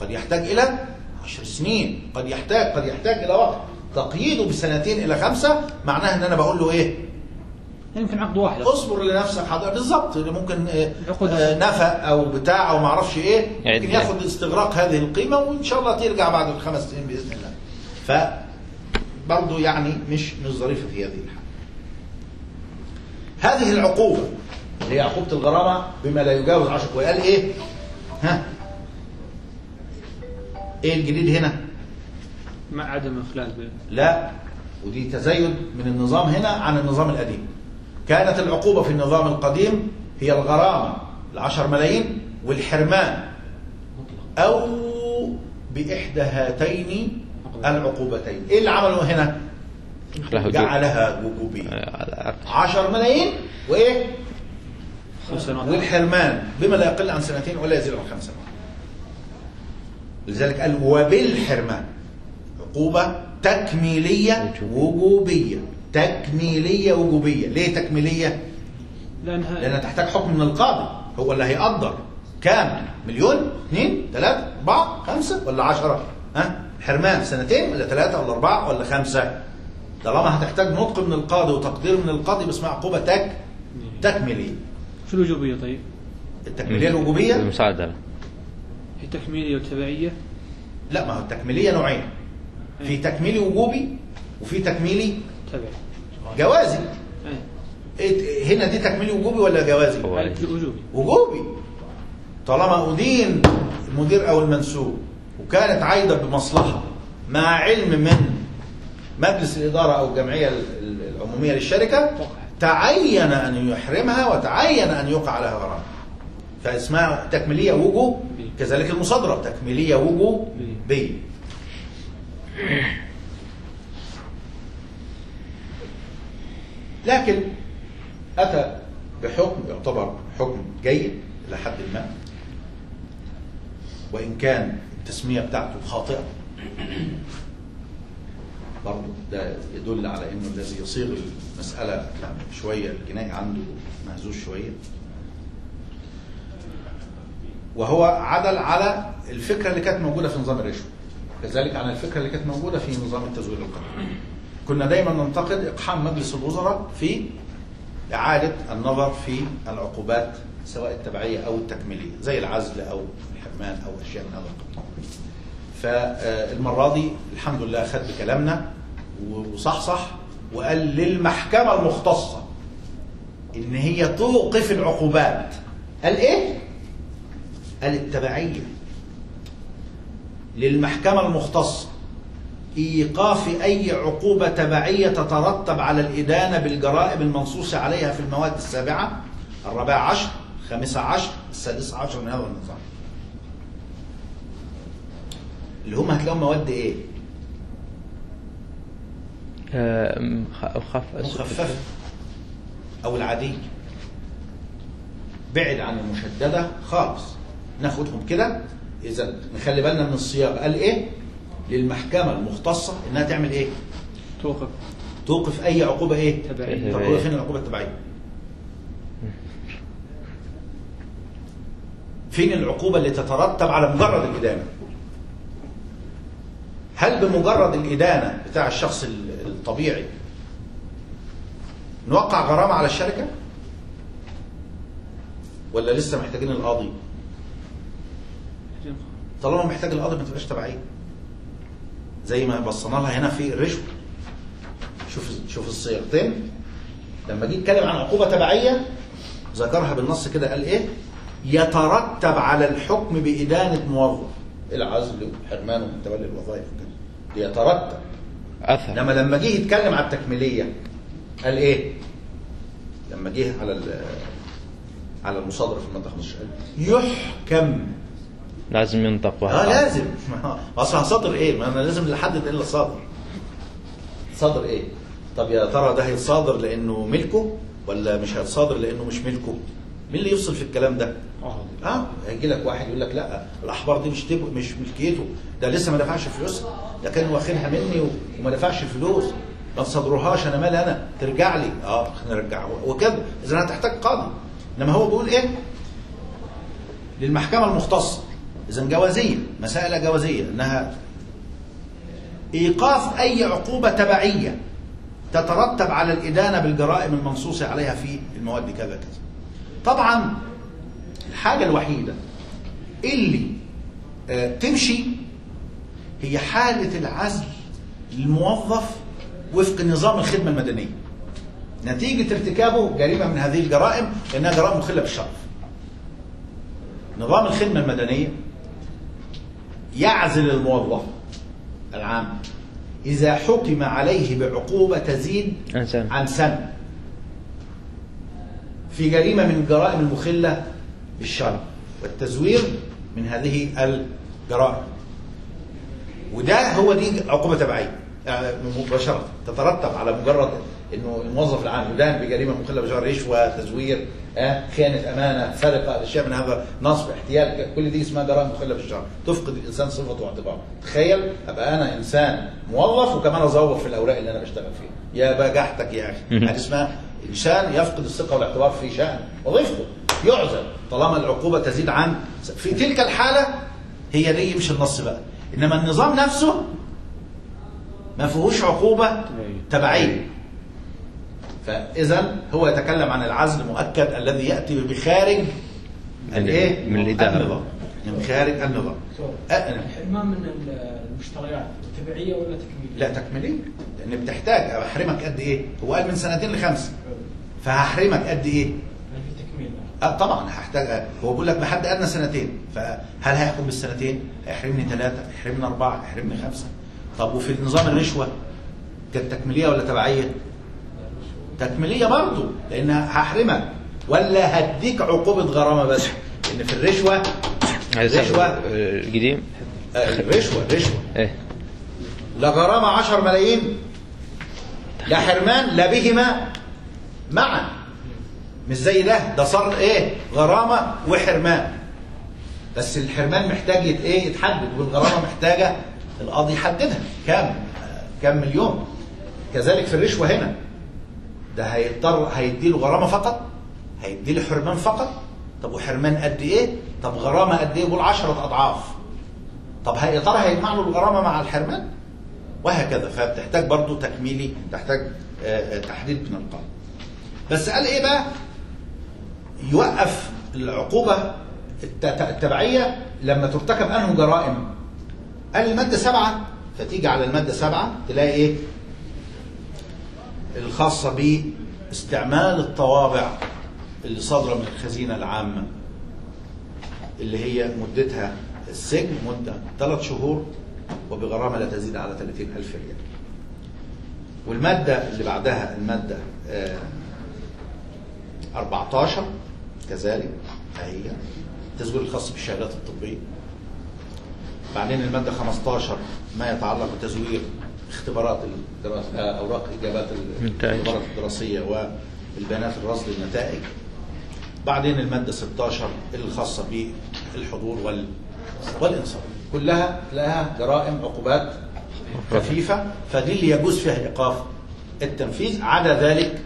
قد يحتاج إلى عشر سنين. قد يحتاج قد يحتاج إلى وقت. تقييده بسنتين إلى خمسة معناها إن أنا بقول له إيه؟ يمكن عقد واحد. اصبر لنفسك حضرتك بالظبط ممكن آه،. آه، نفق أو بتاع أو ما أعرفش إيه يعني ممكن ده. ياخد استغراق هذه القيمة وإن شاء الله ترجع بعد الخمس سنين بإذن الله. ف برضه يعني مش مش ظريفه في هذه الحالة. هذه العقوبة اللي هي عقوبة الغرامة بما لا يجاوز 10 وقال إيه؟ ها؟ إيه الجديد هنا؟ مع عدم اخلال لا ودي تزايد من النظام هنا عن النظام القديم. كانت العقوبة في النظام القديم هي الغرامة العشر ملايين والحرمان. أو بإحدى هاتين العقوبتين. إيه اللي عملوا هنا. جعلها وجوبية آه، على العكس. عشر ملايين وإيه؟ والحرمان. بما لا يقل عن سنتين ولا يزيد عن خمس سنوات. لذلك قال وبالحرمان. عقوبة تكميلية وجوبية. تكميلية وجوبية ليه تكميلية؟ لانها لأنها تحتاج حكم من القاضي هو اللي هيقدر كام؟ مليون؟ اثنين؟ ثلاثة؟ أربعة؟ خمسة؟ ولا عشرة؟ ها؟ حرمان سنتين ولا ثلاثة ولا أربعة ولا خمسة؟ طالما هتحتاج نطق من القاضي وتقدير من القاضي باسمها عقوبة تك تكميلية شو الوجوبية طيب؟ التكميلية الوجوبية المساعدة هي تكميلية وتبعية لا ما هو التكميلية نوعين في تكميلي وجوبي وفي تكميلي جوازي. هنا دي تكميلي وجوبي ولا جوازي؟ وجوبي. وجوبي. طالما أدين المدير أو المنسوب وكانت عايدة بمصلحة مع علم من مجلس الإدارة أو الجمعية ال- ال- العمومية للشركة تعين أن يحرمها وتعين أن يوقع عليها غرامة. فاسمها تكميلية وجوبية كذلك المصادرة تكميلية وجوبية لكن أتى بحكم يعتبر حكم جيد إلى حد ما. وإن كان التسمية بتاعته خاطئة برضه ده يدل على إنه الذي يصيغ المسألة كان شوية الجنائي عنده مهزوز شوية. وهو عدل على الفكرة اللي كانت موجودة في نظام الرشوه كذلك على الفكرة اللي كانت موجودة في نظام التزوير القانوني. كنا دايما ننتقد إقحام مجلس الوزراء في إعادة النظر في العقوبات سواء التبعية أو التكميلية زي العزل أو الحرمان أو أشياء من هذا القبيل فالمرة دي الحمد لله خد بكلامنا وصحصح وقال للمحكمة المختصة إن هي توقف العقوبات. قال إيه؟ قال التبعية. للمحكمة المختصة. إيقاف أي عقوبة تبعية تترتب على الإدانة بالجرائم المنصوص عليها في المواد السابعة الرابعة عشر الخامسة عشر السادسة عشر من هذا النظام. اللي هم هتلاقوا مواد إيه؟ آه، مخ- مخفف. مخففة أو العادية بعد عن المشددة خالص. ناخدهم كده. إذا نخلي بالنا من الصياغة قال إيه؟ للمحكمة المختصة إنها تعمل إيه؟ توقف توقف أي عقوبة إيه؟ تبعية. فين العقوبة التبعية؟ فين العقوبة اللي تترتب على مجرد الإدانة؟ هل بمجرد الإدانة بتاع الشخص ال- الطبيعي نوقع غرامة على الشركة؟ ولا لسه محتاجين القاضي؟ طالما محتاج القاضي ما تبقاش تبعية. زي ما بصينا لها هنا في الرشوة. شوف شوف الصيغتين لما جه يتكلم عن عقوبة تبعية ذكرها بالنص كده قال إيه؟ يترتب على الحكم بإدانة موظف العزل وحرمانه من تولي الوظائف وكده يترتب أثر انما لما جه يتكلم على التكميلية قال إيه؟ لما جه على ال- على المصادرة في الماده 15 قال يحكم لازم ينطق آه لازم. <laughs> ما- اصل هصادر إيه؟ ما أنا لازم إيه اللي صادر صادر إيه؟ طب يا ترى ده هيتصادر لأنه ملكه ولا مش هيتصادر لأنه مش ملكه؟ مين اللي يفصل في الكلام ده؟ آه. هيجي لك واحد يقول لك لا الأحبار دي مش تب... مش ملكيته. ده لسه ما دفعش فلوسها ده كان واخدها مني و... وما دفعش الفلوس ما تصدروهاش أنا مالي أنا. ترجع لي. آه نرجعها وكده إذا هتحتاج قاضي. إنما هو بيقول إيه؟ للمحكمة المختصة. اذا جوازية مسائل جوازية إنها إيقاف أي عقوبة تبعية تترتب على الإدانة بالجرائم المنصوص عليها في المواد كذا. كذا طبعا الحاجة الوحيدة اللي آه، تمشي هي حالة العزل للموظف وفق نظام الخدمة المدنية. نتيجة ارتكابه جريمة من هذه الجرائم لأنها جرائم مخلة بالشرف. نظام الخدمة المدنية يعزل الموظف العام. إذا حكم عليه بعقوبة تزيد عن سنة. في جريمة من الجرائم المخلة بالشرع والتزوير من هذه الجرائم. وده هو دي عقوبة تبعية آه، مباشرة. تترتب على مجرد إنه الموظف العام يدان بجريمة مخلة بالشرع رشوة تزوير آه، خيانة أمانة سرقة أشياء من هذا نصب احتيال كل دي اسمها جرائم مخلة بالشرع تفقد الإنسان صفته واعتباره تخيل أبقى أنا إنسان موظف وكمان أزور في الأوراق اللي أنا بشتغل فيها. يا بجحتك يا أخي. هذه اسمها إنسان يفقد الثقة والاعتبار في شأن وظيفته يعزل طالما العقوبة تزيد عن في تلك الحالة هي دي يمشي النص بقى. إنما النظام نفسه ما فيهوش عقوبة تبعية. فإذا هو يتكلم عن العزل مؤكد الذي يأتي بخارج الإيه؟ من الإدارة. النظام من خارج النظام أه الحرمان من المشتريات تبعية ولا تكميلية؟ لا تكملية لأن بتحتاج أحرمك قد إيه؟ هو قال من سنتين لخمسة فهحرمك قد في تكميل أه طبعا هحتاج هو بيقول لك بحد ادنى سنتين فهل هيحكم بالسنتين؟ هيحرمني ثلاثة، هيحرمني أربعة، هيحرمني خمسة. طب وفي نظام الرشوة كانت تكميلية ولا تبعية تكميلية برضه لانها هحرمك. ولا هديك عقوبة غرامة بس لأن في الرشوة هذا رشوة. آه، القديم آه، الرشوة الرشوة. إيه. لا غرامة عشر ملايين لا حرمان لا بهما معا. مش زي ده ده صار إيه؟ غرامة وحرمان. بس الحرمان محتاج يت إيه؟ يتحدد والغرامة محتاجة القاضي يحددها. كام؟ آه، كام مليون. كذلك في الرشوة هنا. ده هيضطر هيديله غرامة فقط؟ هيديله حرمان فقط؟ طب وحرمان قد إيه؟ طب غرامة قد إيه؟ بقول عشرة أضعاف. طب يا ترى هيجمع له الغرامة مع الحرمان؟ وهكذا. فبتحتاج برضو تكميلي تحتاج آه، آه، تحديد من القانون بس قال إيه بقى؟ يوقف العقوبة الت- التبعية لما ترتكب أنه جرائم. قال المادة سبعة فتيجي على المادة سبعة تلاقي إيه؟ الخاصة باستعمال الطوابع اللي صادرة من الخزينة العامة اللي هي مدتها السجن مدة ثلاث شهور وبغرامة لا تزيد على 30 ألف ريال. والمادة اللي بعدها المادة آه، 14 كذلك هي التزوير الخاص بالشهادات الطبية. بعدين المادة 15 ما يتعلق بتزوير اختبارات الدراسة آه، أوراق إجابات النتائج. الاختبارات الدراسية والبيانات الرصد للنتائج. بعدين المادة 16 الخاصة بالحضور وال... والإنصاف. كلها لها جرائم عقوبات خفيفة. فدي اللي يجوز فيها إيقاف التنفيذ. عدا ذلك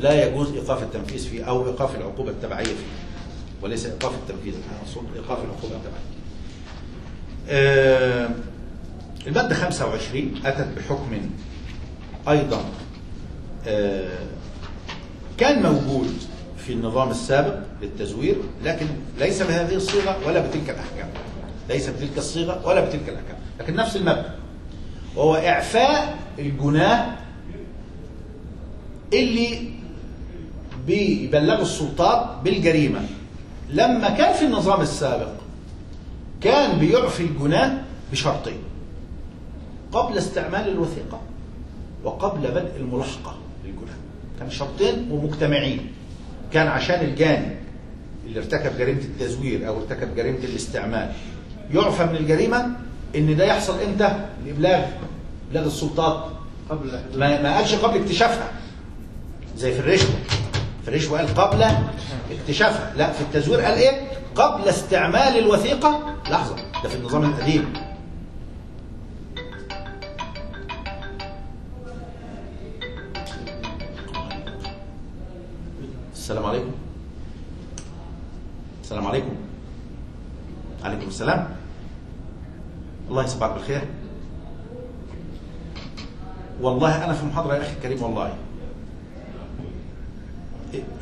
لا يجوز إيقاف التنفيذ فيه أو إيقاف العقوبة التبعية فيه. وليس إيقاف التنفيذ. أنا أقصد إيقاف العقوبة التبعية. آه، المادة 25 أتت بحكم أيضا آه، كان موجود في النظام السابق للتزوير لكن ليس بهذه الصيغة ولا بتلك الأحكام. ليس بتلك الصيغة ولا بتلك الأحكام. لكن نفس المبدأ. وهو إعفاء الجناه اللي بيبلغوا السلطات بالجريمة. لما كان في النظام السابق كان بيعفي الجناه بشرطين. قبل استعمال الوثيقة وقبل بدء الملاحقة. للجناه كان شرطين ومجتمعين. كان عشان الجاني اللي ارتكب جريمة التزوير أو ارتكب جريمة الاستعمال. يعفى من الجريمة إن ده يحصل إمتى؟ الإبلاغ إبلاغ السلطات. قبل ما ما قالش قبل اكتشافها. زي في الرشوة. في الرشوة قال قبل اكتشافها. لا في التزوير قال إيه؟ قبل استعمال الوثيقة. لحظة ده في النظام القديم. السلام عليكم. السلام عليكم. عليكم السلام. الله يصبحك بالخير. والله أنا في محاضرة يا أخي الكريم والله.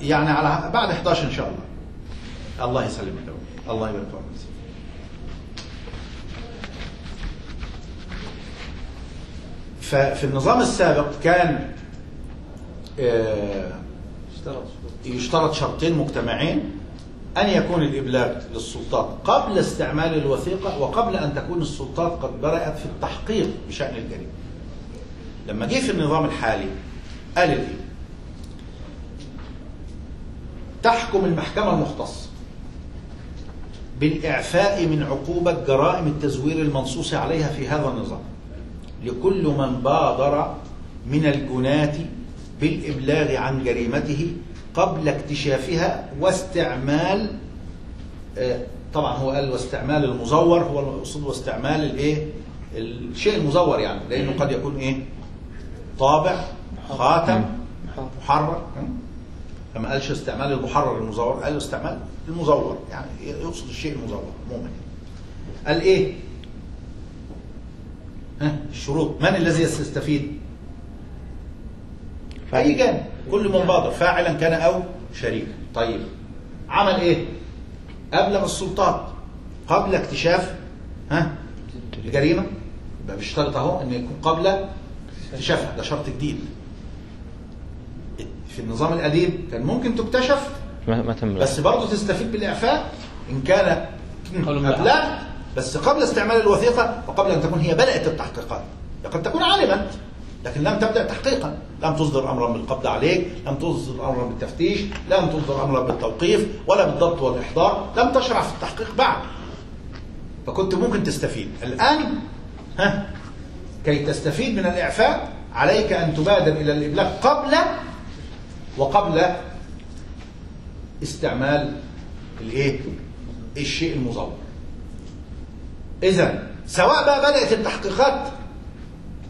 يعني على بعد 11 إن شاء الله. الله يسلمك. الله يبارك فيك. ففي النظام السابق كان آه، اشترط يشترط شرطين مجتمعين أن يكون الإبلاغ للسلطات قبل استعمال الوثيقة وقبل أن تكون السلطات قد بدأت في التحقيق بشأن الجريمة لما جه في النظام الحالي قال إيه؟ تحكم المحكمة المختصة بالإعفاء من عقوبة جرائم التزوير المنصوص عليها في هذا النظام لكل من بادر من الجناة بالإبلاغ عن جريمته قبل اكتشافها واستعمال آه، طبعا هو قال واستعمال المزور هو المقصود واستعمال الايه؟ الشيء المزور يعني لأنه قد يكون إيه؟ طابع خاتم محرر. فما قالش استعمال المحرر المزور قال استعمال المزور يعني يقصد الشيء المزور عموما. قال إيه؟ ها الشروط. من الذي يستفيد؟ أي جانب. كل من بادر فاعلا كان أو شريكا طيب عمل إيه؟ أبلغ السلطات قبل اكتشاف ها؟ الجريمة؟ يبقى بيشترط أهو إن يكون قبل اكتشافها ده شرط جديد. في النظام القديم كان ممكن تكتشف ما, بس برضه تستفيد بالإعفاء إن كان قبل بس قبل استعمال الوثيقة وقبل أن تكون هي بدأت التحقيقات. قد تكون علمت لكن لم تبدأ تحقيقا. لم تصدر امرا بالقبض عليك لم تصدر امرا بالتفتيش لم تصدر امرا بالتوقيف ولا بالضبط والإحضار. لم تشرع في التحقيق بعد. فكنت ممكن تستفيد. الآن ها كي تستفيد من الإعفاء عليك أن تبادر إلى الإبلاغ قبل وقبل استعمال الإيه؟ الشيء المزور اذا سواء بقى بدأت التحقيقات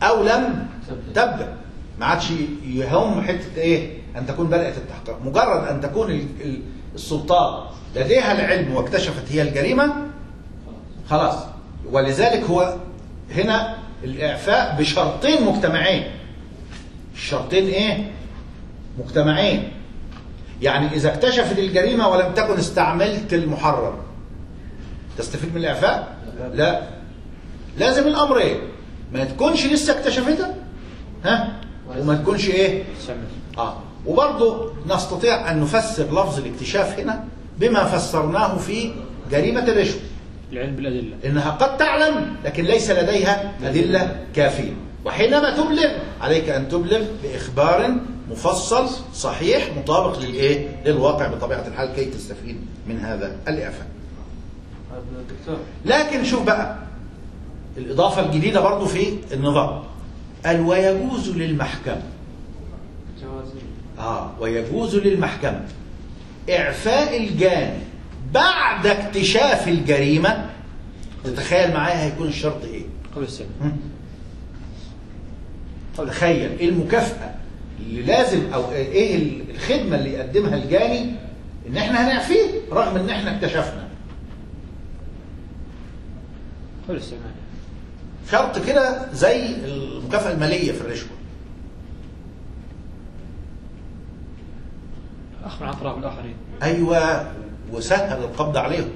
أو لم تبدا ما عادش يهم حتة إيه؟ أن تكون بدات التحقيق. مجرد أن تكون ال- ال- السلطات لديها العلم واكتشفت هي الجريمة خلاص. ولذلك هو هنا الإعفاء بشرطين مجتمعين. الشرطين إيه؟ مجتمعين. يعني إذا اكتشفت الجريمة ولم تكن استعملت المحرم. تستفيد من الإعفاء؟ لا. لازم الأمر إيه؟ ما تكونش لسه اكتشفتها؟ ها؟ وما تكونش إيه؟ آه. وبرضه نستطيع أن نفسر لفظ الاكتشاف هنا بما فسرناه في جريمة الرشوة. العلم بالأدلة. إنها قد تعلم لكن ليس لديها أدلة كافية. وحينما تبلغ عليك أن تبلغ بإخبار مفصل صحيح مطابق للإيه؟ للواقع بطبيعة الحال كي تستفيد من هذا الإعفاء. لكن شوف بقى الإضافة الجديدة برضو في النظام. قال ويجوز للمحكمه جوازي آه ويجوز للمحكمه إعفاء الجاني بعد اكتشاف الجريمة. تتخيل معايا هيكون الشرط إيه؟ قبل السنة هم؟ تخيل إيه المكافأة اللي لازم أو إيه الخدمة اللي يقدمها الجاني إن إحنا هنعفيه رغم إن إحنا اكتشفنا. قبل الاستعمال شرط كده زي المكافأة المالية في الرشوة. أخبر عن طرف الآخرين. أيوه وسهل القبض عليهم.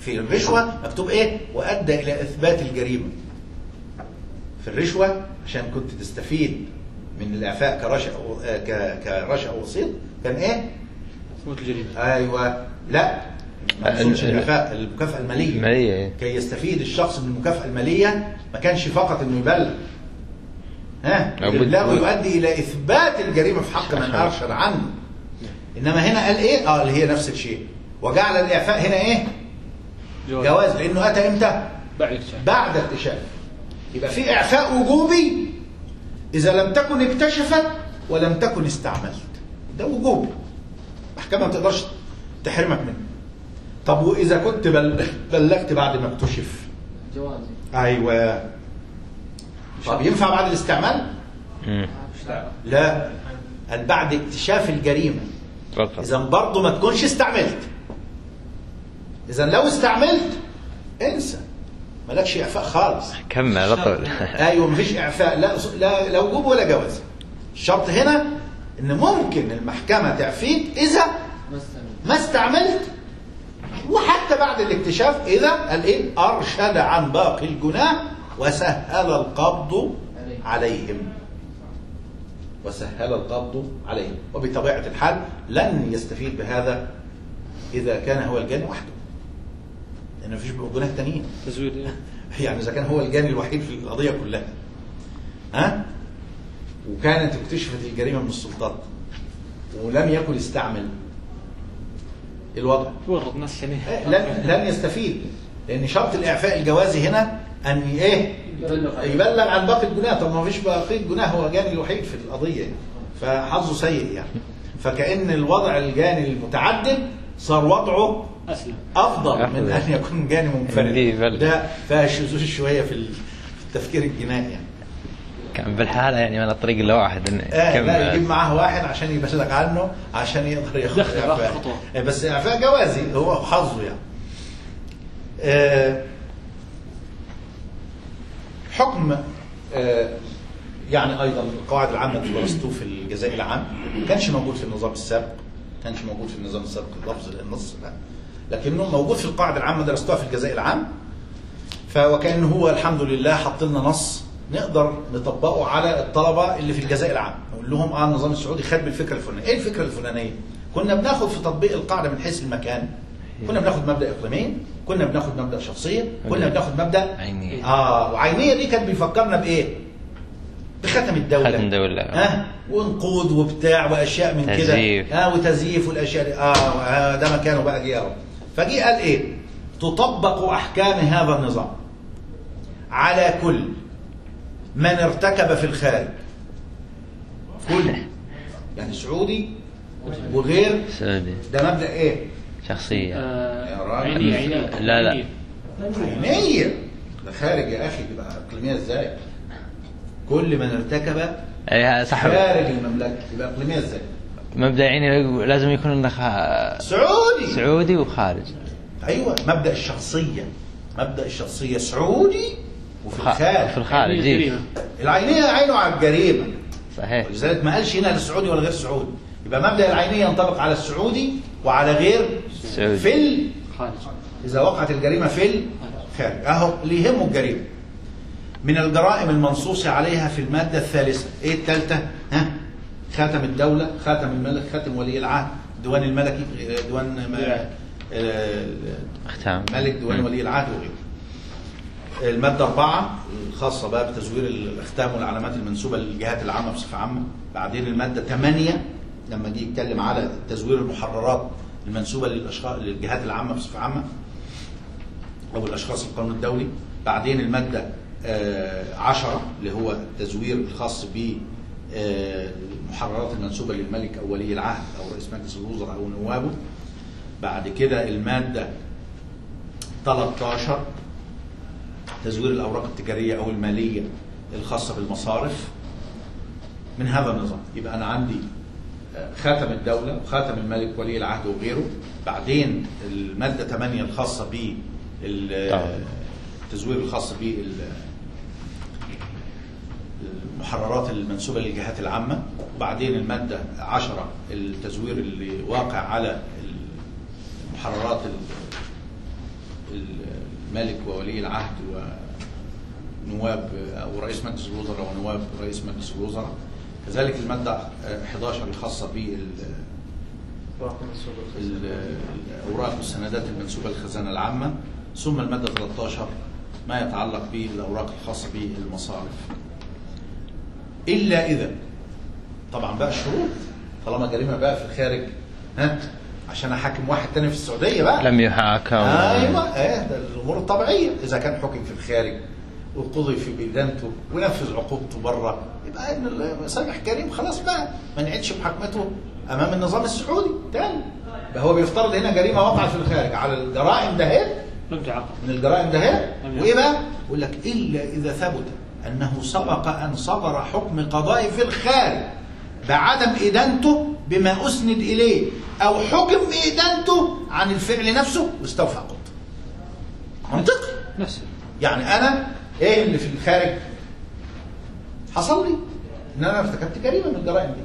في الرشوة مكتوب إيه؟ وأدى إلى إثبات الجريمة. في الرشوة عشان كنت تستفيد من الإعفاء كرشا ك- كرشا وسيط كان إيه؟ ثبوت الجريمة. أيوه. لا ما اقصدش ال- ال- الاعفاء المكافأة المالية. المالية، إيه. كي يستفيد الشخص من المكافأة المالية ما كانش فقط إنه يبلغ. ها؟ الابلاغ يؤدي إلى إثبات الجريمة في حق من أرشد عنه. إنما هنا قال إيه؟ آه اللي هي نفس الشيء. وجعل الإعفاء هنا إيه؟ جواز. لأنه أتى إمتى؟ بعد اكتشاف. بعد اكتشاف. يبقى في إعفاء وجوبي إذا لم تكن اكتشفت ولم تكن استعملت. ده وجوب. محكمة ما تقدرش تحرمك منه. طب وإذا كنت بل... بلغت بعد ما اكتشف؟ جوازي. أيوه. طب ينفع بعد الاستعمال. لا. قال بعد اكتشاف الجريمة. فقط إذا برضه ما تكونش استعملت. إذا لو استعملت انسى. مالكش إعفاء خالص. كمل على طول. <laughs> أيوه مفيش إعفاء. لا لا لا وجوب ولا جواز. الشرط هنا إن ممكن المحكمة تعفيك إذا ما استعملت وحتى بعد الاكتشاف إذا قال إيه أرشد عن باقي الجناه وسهل القبض عليهم. وسهل القبض عليهم. وبطبيعة الحال لن يستفيد بهذا إذا كان هو الجاني وحده. لأن مفيش جناه تانيين. تزويد إيه؟ <laughs> يعني إذا كان هو الجاني الوحيد في القضية كلها. ها؟ وكانت اكتشفت الجريمة من السلطات. ولم يكن يستعمل الوضع. إيه، لن لن يستفيد. لأن شرط الإعفاء الجوازي هنا أن إيه؟ يبلغ عن باقي الجناة. طب ما فيش باقي الجناه هو جاني الوحيد في القضية. يعني. فحظه سيء يعني. فكأن الوضع الجاني المتعدد صار وضعه أسلم. أفضل من أفضل. أن يكون جاني منفرد. يبلغ. ده فيها شذوذ ال- في التفكير الجنائي يعني. كان بالحالة يعني من الطريق الا واحد انه آه لا يجيب معاه واحد عشان يبلغ عنه عشان يقدر ياخد. آه، بس إعفاء جوازي هو حظه يعني. آه حكم آه يعني أيضا القواعد العامه اللي درستوه في الجزاء العام ما كانش موجود في النظام السابق ما كانش موجود في النظام السابق اللفظ النص لا. لكنه موجود في القاعده العامة درستوها في الجزاء العام فوكأن هو الحمد لله حط لنا نص نقدر نطبقه على الطلبة اللي في الجزاء العام. نقول لهم آه النظام السعودي خد بالفكرة الفلانية. إيه الفكرة الفلانية؟ كنا بناخد في تطبيق القاعدة من حيث المكان. كنا بناخد مبدأ اقليمين كنا بناخد مبدأ شخصيه كنا بناخد مبدأ عينية. آه وعينيه دي كانت بيفكرنا بإيه؟ بختم الدولة. ختم دولة. ها؟ ونقود وبتاع وأشياء من كده. آه وتزييف والأشياء دي. آه آه، ده مكانه بقى جه أهو. فجي قال إيه؟ تطبق أحكام هذا النظام على كل من ارتكب في الخارج. كل. يعني سعودي وغير. سعودي. ده مبدأ إيه؟ شخصية. يا راجل. عينية عينية لا، لا. عينية. ده خارج يا أخي تبقى إقليمية إزاي؟ كل من ارتكب أي صح. خارج المملكة. يبقى إقليمية إزاي؟ مبدأ يعني لازم يكون إنه خ- سعودي. سعودي وخارج. أيوه. مبدأ الشخصية. مبدأ الشخصية سعودي وفي الخارج. في الخارج. العينية عينه على الجريمة. صحيح. ولذلك ما قالش هنا للسعودي ولا غير سعودي. يبقى مبدأ العينية ينطبق على السعودي وعلى غير سعودي. في ال... خارج. إذا وقعت الجريمة في الخارج أهو اللي يهمه الجريمة. من الجرائم المنصوص عليها في المادة الثالثة. إيه الثالثة؟ ها؟ خاتم الدولة خاتم الملك خاتم ولي العهد ديوان الملكي آه، ديوان ما- آه، أختام. الملك ديوان. ولي العهد وغيره. المادة أربعة الخاصة بقى بتزوير الأختام والعلامات المنسوبة للجهات العامة بصفة عامة. بعدين المادة ثمانية لما جه يتكلم على تزوير المحررات المنسوبة للأشخاص للجهات العامة بصفة عامة أو الأشخاص القانون الدولي. بعدين المادة آه، عشرة اللي هو التزوير الخاص ب آه، المحررات المنسوبة للملك أو ولي العهد أو رئيس مجلس الوزراء أو نوابه. بعد كده المادة 13 تزوير الأوراق التجارية أو المالية الخاصة بالمصارف. من هذا النظام. يبقى أنا عندي آه، خاتم الدولة وخاتم الملك ولي العهد وغيره. بعدين المادة 8 الخاصة ب. التزوير الخاص بال المحررات المنسوبة للجهات العامة. وبعدين المادة 10 التزوير اللي واقع على المحررات ال- الملك وولي العهد ونواب أو رئيس مجلس الوزراء ونواب رئيس مجلس الوزراء. كذلك المادة 11 الخاصة بال ال- الأوراق والسندات المنسوبة للخزانة العامة ثم المادة 13 ما يتعلق بالأوراق الخاصة بالمصارف. إلا إذا طبعا بقى الشروط طالما جريمة بقى في الخارج ها؟ عشان أحاكم واحد تاني في السعودية بقى. لم يحاكم. أيوه إيه ده الأمور الطبيعية. إذا كان حكم في الخارج وقضي في بلدانته ونفذ عقوبته بره يبقى إن سامح كريم خلاص بقى ما نعيدش محاكمته أمام النظام السعودي. تاني. هو بيفترض هنا جريمة وقعت في الخارج. على الجرائم ده هي من الجرائم ده هي وإيه بقى؟ يقول لك إلا إذا ثبت أنه سبق أن صدر حكم قضائي في الخارج. بعدم إدانته بما أسند إليه أو حكم بادانته عن الفعل نفسه واستوفى عقوبته. منطقي يعني أنا إيه اللي في الخارج؟ حصل لي إن أنا ارتكبت جريمه من الجرائم دي.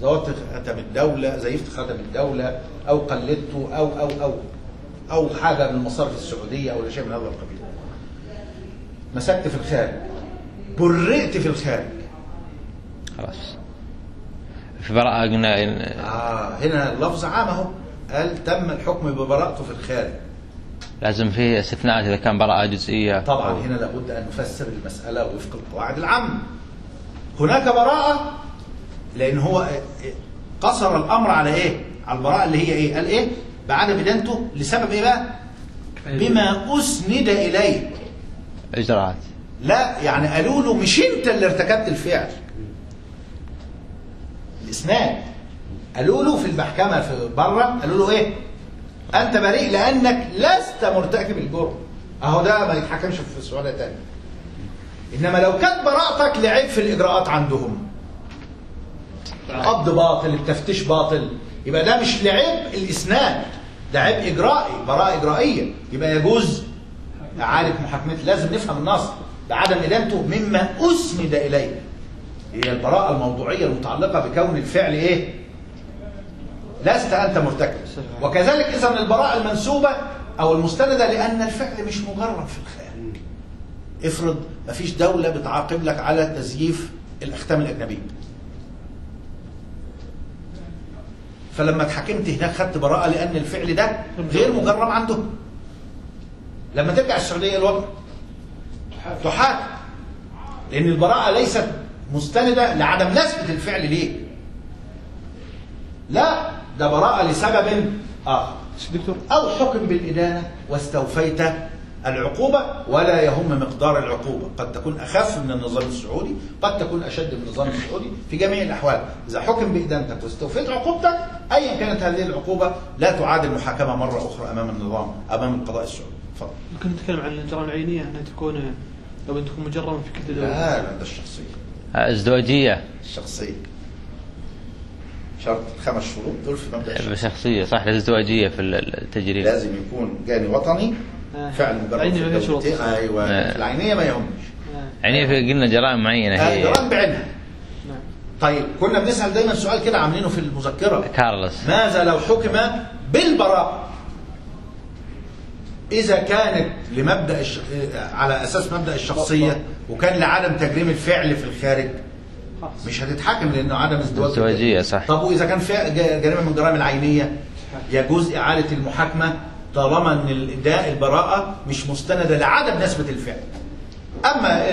زودت خاتم الدولة، زيفت خاتم الدولة أو قلدته أو أو أو أو حاجة من المصارف السعودية أو شيء من هذا القبيل. مسكت في الخارج. برئت في الخارج. خلاص في براءة قلنا آه هنا اللفظ عام أهو قال تم الحكم ببراءته في الخارج. لازم فيه استثناءات إذا كان براءة جزئية طبعا أو- هنا لابد أن نفسر المسألة وفق القواعد العامة. هناك براءة لأن هو قصر الأمر على إيه؟ على البراءة اللي هي إيه؟ قال إيه؟ بعدم ادانته لسبب إيه بقى؟ بما أسند اليه. إجراءات لا يعني قالوا له مش انت اللي ارتكبت الفعل. الإسناد. قالوا له في المحكمة في بره قالوا له إيه؟ أنت بريء لأنك لست مرتكب الجرم. أهو ده ما يتحكمش في السعوديه تاني. إنما لو كانت براءتك لعيب في الإجراءات عندهم. قبض باطل التفتيش باطل. يبقى ده مش لعيب الإسناد. ده عيب إجرائي براءة إجرائية. يبقى يجوز. اعاده محاكمته لازم نفهم النص. بعدم إدانته مما أسند إليه. هي البراءة الموضوعية المتعلقة بكون الفعل إيه؟ لست أنت مرتكب وكذلك إذا البراءة المنسوبة أو المستندة لأن الفعل مش مجرد في الخارج افرض مفيش دولة بتعاقب لك على تزييف الأختام الاجنبيه فلما اتحكمت هناك خدت براءة لأن الفعل ده غير مجرم عندهم لما ترجع السعودية الوضع تحاكم. لأن البراءة ليست مستندة لعدم نسبة الفعل ليك لا ده براءة لسبب آخر. دكتور أو حكم بالإدانة واستوفيت العقوبة ولا يهم مقدار العقوبة. قد تكون أخف من النظام السعودي قد تكون أشد من النظام السعودي في جميع الأحوال. إذا حكم بإدانتك واستوفيت عقوبتك أيا كانت هذه العقوبة لا تعاد المحاكمة مرة أخرى أمام النظام أمام القضاء السعودي. تفضل. ممكن نتكلم عن الجرائم العينية أنها تكون لو أن تكون مجرمة في كل دولة لا لا ده الشخصية. ازدواجية الشخصية شرط الخمس شروط دول في مبدأ الشخصية صح الازدواجية في التجريم لازم يكون جاني وطني آه. فعل مجرد العينية في. أيوه آه. في العينية ما يهمش. آه. يعني في قلنا جرائم معينة آه، هي جرائم بعينها. نعم. طيب كنا بنسأل دايما سؤال كده عاملينه في المذكرة. كارلس. ماذا لو حكم بالبراءة؟ إذا كانت لمبدأ الش... آه، على أساس مبدأ الشخصية وكان لعدم تجريم الفعل في الخارج مش هتتحكم لأنه عدم ازدواج ازدواجية صح. طب وإذا كان فيها ج- جريمة من الجرائم العينية يجوز إعادة المحاكمة طالما إن الاداء البراءة مش مستندة لعدم نسبة الفعل. أما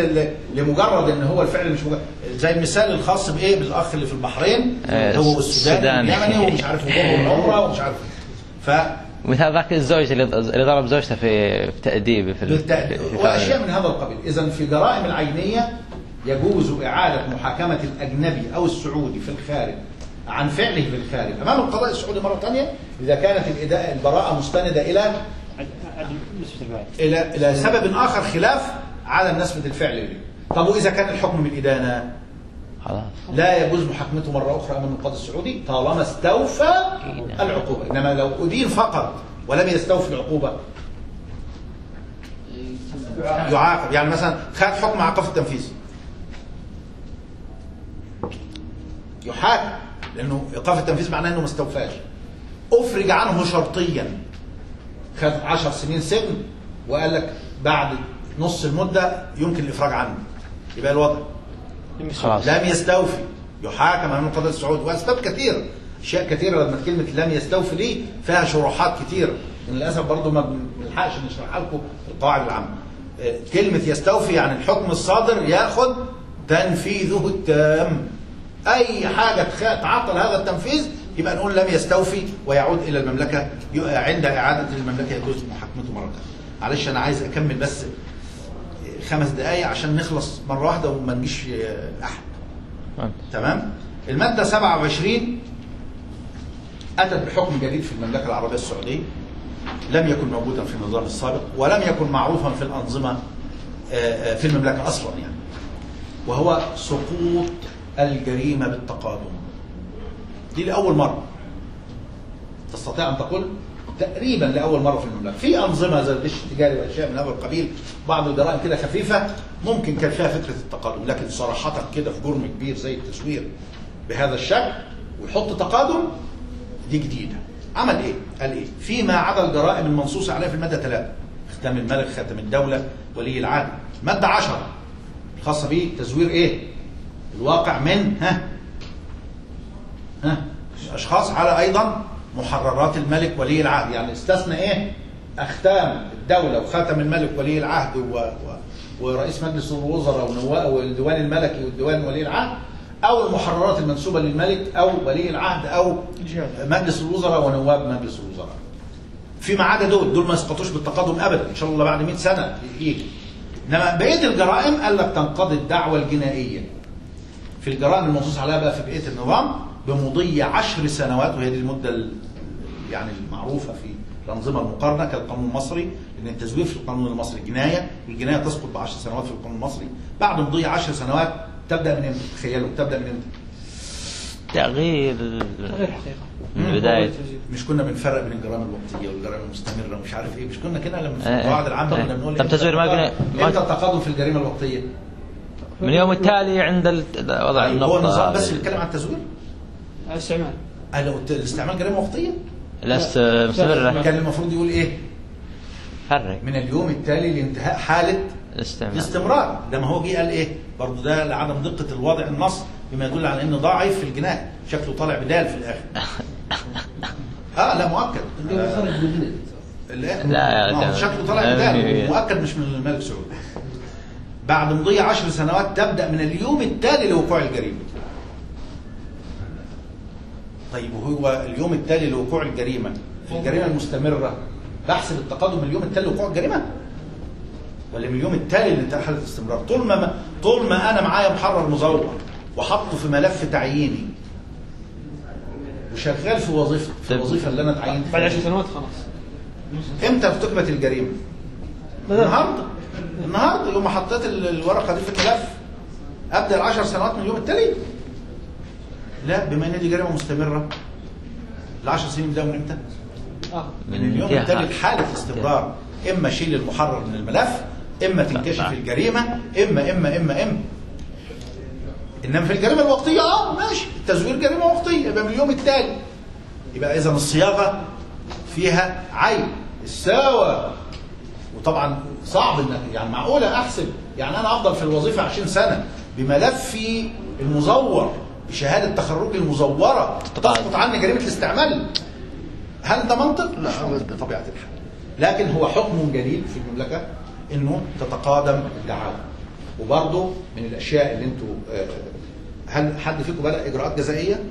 لمجرد إن هو الفعل مش مجرد زي المثال الخاص بإيه؟ بالأخ اللي في البحرين آه، هو السوداني السوداني. واليمني ومش عارف العمرة ومش عارف. ف مثال ذاك الزوج اللي ضرب زوجته في في تأديب في في- وأشياء من هذا القبيل. اذا في جرائم العينية يجوز إعادة محاكمة الأجنبي أو السعودي في الخارج عن فعله في الخارج. أمام القضاء السعودي مرة ثانية إذا كانت الإداء البراءة مستندة إلى عدم نسبة الفعل إلى إلى سبب آخر خلاف عدم نسبه الفعل اليه طب وإذا كان الحكم بالادانه خلاص. لا يجوز محاكمته مرة أخرى أمام القاضي السعودي طالما استوفى العقوبة. إنما لو أدين فقط ولم يستوفي العقوبة. يعاقب. يعني مثلا خد حكم عقاب التنفيذ. يحاكم. لأنه إيقاف التنفيذ معناه أنه ما استوفاش. أفرج عنه شرطيا. خد 10 سنين سجن وقال لك بعد نص المدة يمكن الإفراج عنه. يبقى الوضع. خلاص. لم يستوفي. يحاكم امام القضاء السعودي وأسباب كثيرة. أشياء كثيرة لما كلمة لم يستوفي دي فيها شروحات كثيرة. للأسف برضه ما بنلحقش نشرح لكم القواعد العامة. آه، كلمة يستوفي يعني الحكم الصادر يأخذ تنفيذه التام. أي حاجة تعطل هذا التنفيذ يبقى نقول لم يستوفي ويعود إلى المملكة عند إعادة المملكة يجوز محاكمته مرة ثانية معلش أنا عايز أكمل بس خمس دقايق عشان نخلص مرة واحدة وما نجيش أحد. تمام؟ المادة 27 أتت بحكم جديد في المملكة العربية السعودية. لم يكن موجودا في النظام السابق ولم يكن معروفا في الأنظمة آه، آه، في المملكة أصلا يعني. وهو سقوط الجريمة بالتقادم. دي لأول مرة تستطيع أن تقول تقريبا لأول مرة في المملكة في أنظمة زي الغش التجاري وأشياء من هذا القبيل بعض الجرائم كده خفيفة ممكن كان فيها فكرة التقادم لكن صراحة كده في جرم كبير زي التزوير بهذا الشكل ويحط تقادم دي جديدة عمل إيه؟ قال إيه؟ فيما عدا الجرائم المنصوص عليها في المادة 3 ختام الملك خاتم الدولة ولي العهد مادة 10 الخاصة به تزوير إيه؟ الواقع من ها ها أشخاص على أيضا محررات الملك ولي العهد. يعني استثنى إيه؟ أختام الدولة وخاتم الملك ولي العهد و... و... ورئيس مجلس الوزراء ونوا- والديوان الملكي والديوان ولي العهد أو المحررات المنسوبة للملك أو ولي العهد أو مجلس الوزراء ونواب مجلس الوزراء. فيما عدا دول دول ما يسقطوش بالتقادم ابدا إن شاء الله بعد 100 سنة يجي. إنما بقية الجرائم قال لك تنقضي الدعوة الجنائية. في الجرائم المنصوص عليها بقى في بقية النظام بمضي عشر سنوات وهي دي المدة ال- يعني المعروفة في الأنظمة المقارنة كالقانون المصري لأن التزوير في القانون المصري جناية والجنايه تسقط بعشر سنوات في القانون المصري بعد مضي عشر سنوات تبدأ من إمتى؟ تخيلوا تبدأ من إمتى؟ تغيير حقيقة من بداية مش كنا بنفرق بين الجرائم الوقتية والجرائم المستمرة ومش عارف إيه مش كنا كده لما في إيه. القواعد العامة. كنا بنقول طب تزوير ما قلنا- إمتى التقادم في الجريمة الوقتية؟ من اليوم التالي عند وضع طيب هو النظام بس بيتكلم عن التزوير؟ الاستعمال قال لو الاستعمال جريمه وقتيه؟ لست مستمرة كان المفروض يقول إيه؟ فرق. من اليوم التالي لانتهاء حالة الاستعمال الاستمرار. ده ما هو جه قال إيه؟ برضه ده لعدم دقة الوضع النص بما يدل على إنه ضعيف في الجناء شكله طالع بدال في الآخر. <laughs> آه لا مؤكد. لا. لا. شكله طالع لا، بدال. لا. مؤكد مش من الملك سعود. بعد مضي عشر سنوات تبدأ من اليوم التالي لوقوع الجريمة. طيب وهو اليوم التالي لوقوع الجريمة. في الجريمة المستمرة. بحسب التقادم من اليوم التالي لوقوع الجريمة. ولا من اليوم التالي لانتهاء حالة الاستمرار طول ما طول ما أنا معايا محرر مزور وحطه في ملف تعييني وشغال في وظيفة في طيب. الوظيفة اللي أنا اتعينت بعد فيها. عشر سنوات خلاص. إمتى ارتكبت الجريمة؟ النهارده. النهارده يوم ما حطيت ال- الورقة دي في الملف أبدأ العشر سنوات من اليوم التالي. لا بما إن دي جريمة مستمرة العشر سنين بدأوا من إمتى؟ آه. من اليوم. التالي لحالة استمرار. إما شيل المحرر من الملف إما تنكشف. الجريمة إما إما إما إما. إنما في الجريمة الوقتية آه ماشي. التزوير جريمة وقتية يبقى من اليوم التالي. يبقى إذا الصياغة فيها عيب الساوى. وطبعا صعب إنك يعني معقولة أحسب. يعني أنا أفضل في الوظيفة 20 سنة بملفي المزور. بشهاده تخرجي المزورة تسقط عني جريمة الاستعمال. هل ده منطق؟ لا بطبيعه الحال. لكن هو حكم جديد في المملكة إنه تتقادم الدعاوى. وبرضه من الأشياء اللي أنتوا آه، هل حد فيكم بدأ إجراءات جزائية؟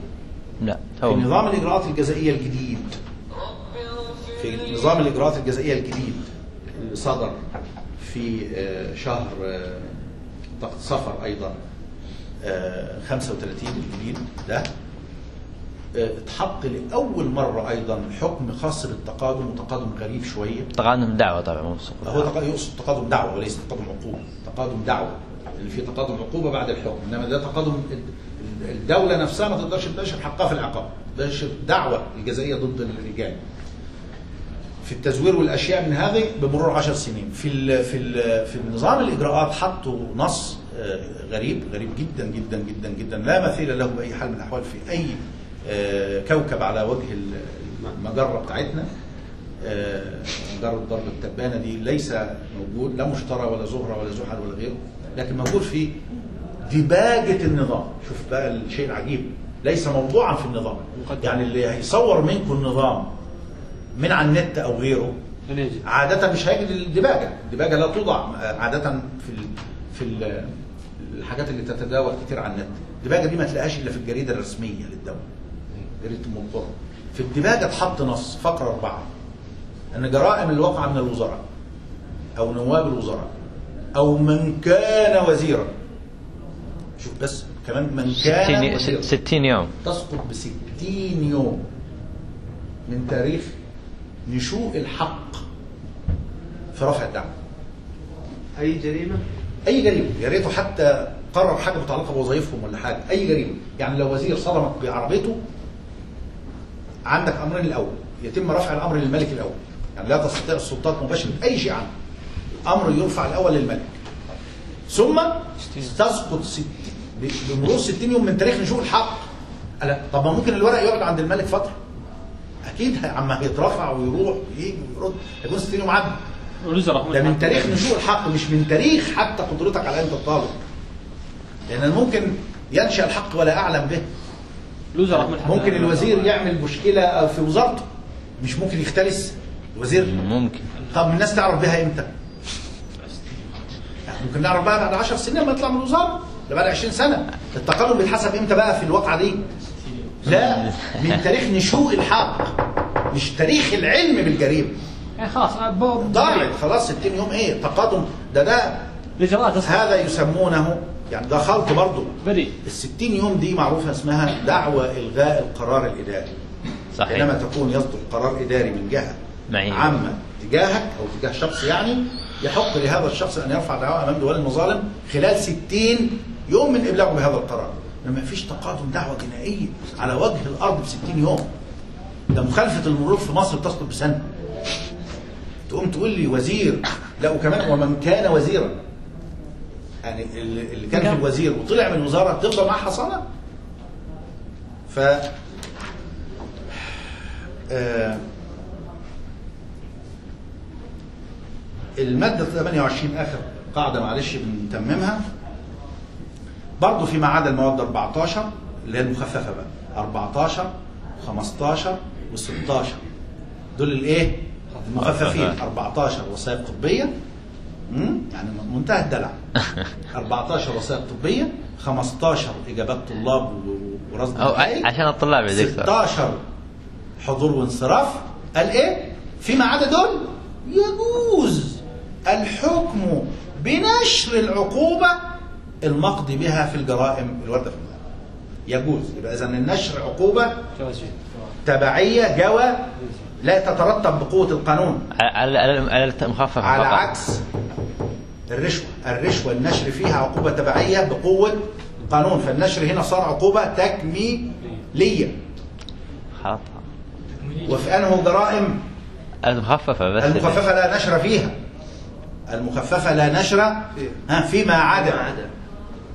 لا في نظام الإجراءات الجزائية الجديد. في نظام الإجراءات الجزائية الجديد. اللي صدر في آه، شهر صفر أيضا. آه، 35 الجديد ده آه، اتحط لأول مرة أيضا حكم خاص بالتقادم وتقادم غريب شوية. تقادم دعوة طبعا. هو يقصد تقادم دعوة وليس تقادم عقوبة. تقادم دعوة. اللي فيه تقادم عقوبة بعد الحكم. إنما ده تقادم ال- ال- الدولة نفسها ما تقدرش تنشر حقها في العقاب. تنشر دعوة الجزائيه ضد الرجال. في التزوير والأشياء من هذه بمرور عشر سنين. في ال في ال في النظام الإجراءات حطوا نص غريب غريب جدا جدا جدا جدا. لا مثيل له بأي حال من الأحوال في أي آه، كوكب على وجه ال- المجرة بتاعتنا. آه، مجرة ضرب التبانة دي ليس موجود لا مشترى ولا زهرة ولا زحل ولا غيره لكن موجود في ديباجة النظام. شوف بقى الشيء العجيب. ليس موضوعا في النظام. يعني اللي هيصور منكم النظام من على النت أو غيره عادة مش هيجد الدباجة، الدباجة لا توضع عادة في ال في ال الحاجات اللي تتداول كتير على النت، الدباجة دي ما تلاقيهاش إلا في الجريدة الرسمية للدولة. جريدة أم القرى. في الدباجة اتحط نص فقرة أربعة. أن جرائم الواقعة من الوزراء أو نواب الوزراء أو من كان وزيرا. شوف بس كمان من كان 60 وزيرا. 60 يوم. تسقط بستين يوم من تاريخ نشوء الحق في رفع الدعوة أي جريمة؟ أي جريمة يا ريته حتى قرر حاجة متعلقة بوظائفهم ولا حاجة أي جريمة يعني لو وزير صدمك بعربيته عندك أمرين الأول يتم رفع الأمر للملك الأول. يعني لا تستطيع السلطات مباشرة أي شيء عنه. أمر يرفع الأول للملك. ثم تسقط ست بمرور 60 يوم من تاريخ نشوء الحق. ألا طب ما ممكن الورق يقعد عند الملك فترة؟ أكيد عما هيترفع ويروح ويجي ويرد هيكون 60 يوم عدى ده من تاريخ نشوء الحق مش من تاريخ حتى قدرتك على أن تطالب. لأن ممكن ينشأ الحق ولا أعلم به. ممكن الوزير يعمل مشكلة في وزارته مش ممكن يختلس. الوزير ممكن. طب الناس تعرف بها إمتى؟ ممكن نعرف بقى بعد 10 سنين لما يطلع من الوزارة ده بعد 20 سنة. التقلب بيتحسب إمتى بقى في الواقعة دي؟ لا من تاريخ نشوء الحق مش تاريخ العلم بالجريمة. يعني خلاص ضاعت خلاص 60 يوم إيه؟ تقادم ده ده الاجراءات هذا يسمونه يعني ده خلط برضه. بريء. ال 60 يوم دي معروفة اسمها دعوى إلغاء القرار الإداري. صحيح. حينما تكون يصدر قرار إداري من جهة معين. عامة تجاهك أو تجاه شخص يعني يحق لهذا الشخص أن يرفع دعوى امام ديوان المظالم خلال 60 يوم من إبلاغه بهذا القرار. لما فيش تقادم دعوة جنائية على وجه الأرض ب 60 يوم. ده مخالفة المرور في مصر بتسقط بسنة. تقوم تقول لي وزير. لا وكمان ومن كان وزيرا. يعني اللي اللي كان في الوزير وطلع من الوزاره تفضل معاه حصانة. ف آه، المادة 28 آخر قاعدة معلش بنتممها. برضه فيما عدا المواد 14 اللي هي المخففة بقى. 14 15 و16 دول الإيه؟ المخففين 14 وسائل قطبية مم؟ يعني منتهى الدلع. <laughs> 14 وسائل طبية 15 إجابات طلاب ورصد عشان الطلاب يا دكتور. 16 حضور وانصراف. قال إيه؟ فيما عدا دول؟ يجوز الحكم بنشر العقوبة المقضي بها في الجرائم الواردة في الموضوع يجوز. يبقى إذا النشر عقوبة تبعية جوى لا تترتب بقوة القانون. على على على المخفف على فقط. عكس الرشوة. الرشوة النشر فيها عقوبة تبعية بقوة قانون فالنشر هنا صار عقوبة تكميلية. خلاص وفي أنه جرائم المخففة بس. المخففة لا نشر فيها. المخففة لا نشر ها فيما عدا.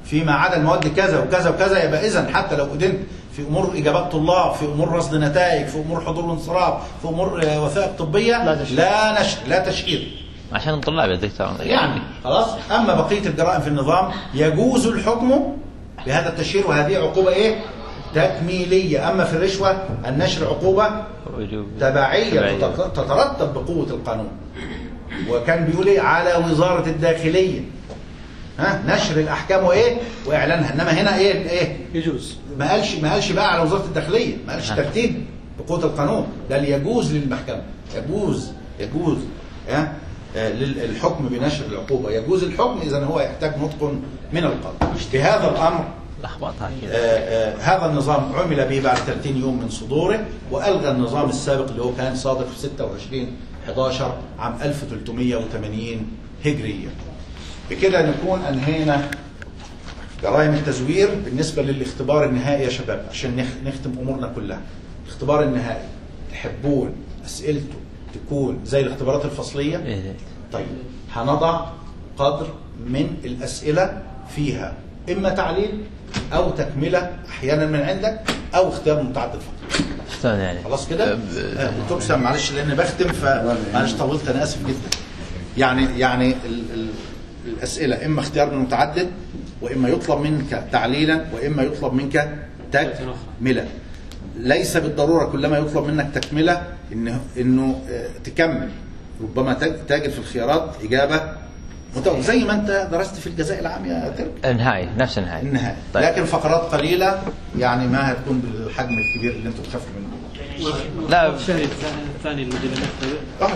فيما عدا. المواد كذا وكذا وكذا يبقى إذا حتى لو أدنت في أمور إجابات طلاب في أمور رصد نتائج في أمور حضور وانصراف في أمور آه، وثائق طبية لا تشهير. لا نشر لا تشهير عشان الطلاب يا دكتور يعني خلاص؟ أما بقية الجرائم في النظام يجوز الحكم بهذا التشهير وهذه عقوبة إيه؟ تكميلية. أما في الرشوة النشر عقوبة تبعية تبعية. تت- تترتب بقوة القانون. وكان بيقول إيه؟ على وزارة الداخلية. ها نشر الأحكام وإيه؟ وإعلانها. إنما هنا إيه؟ إيه؟ يجوز. ما قالش ما قالش بقى على وزارة الداخلية. ما قالش. ترتيب بقوة القانون. بل يجوز للمحكمة. يجوز. يجوز. ها؟ آه، لل- الحكم بنشر العقوبة. يجوز الحكم إذا هو يحتاج نطق من القاضي بهذا الأمر. لخبطها آه، كذا آه، هذا النظام عمل به بعد 30 يوم من صدوره وألغى النظام السابق اللي هو كان صادر في 26 11 عام 1380 هجرية. بكده نكون أنهينا جرائم التزوير بالنسبة للاختبار النهائي يا شباب عشان نخ- نختم أمورنا كلها. الاختبار النهائي. تحبون أسئلته تكون زي الاختبارات الفصلية؟ إيه. طيب هنضع قدر من الأسئلة فيها. إما تعليل أو تكملة أحيانا من عندك أو اختيار متعدد فقط يعني. خلاص كده؟ آه، دكتور معلش لأن بختم فمعلش طولت أنا آسف جدا. يعني يعني ال ال الأسئلة إما اختيار من متعدد وإما يطلب منك تعليلا وإما يطلب منك تكملة. ليس بالضرورة كلما يطلب منك تكملة إنه إنه آه، تكمل. ربما تج- تجد في الخيارات إجابة متوقع زي ما أنت درست في الجزاء العام يا ترك. النهاية نفس النهاية النهاية طيب. لكن فقرات قليلة يعني ما هتكون بالحجم الكبير اللي أنتم تخافوا منه. لا الثاني أهلا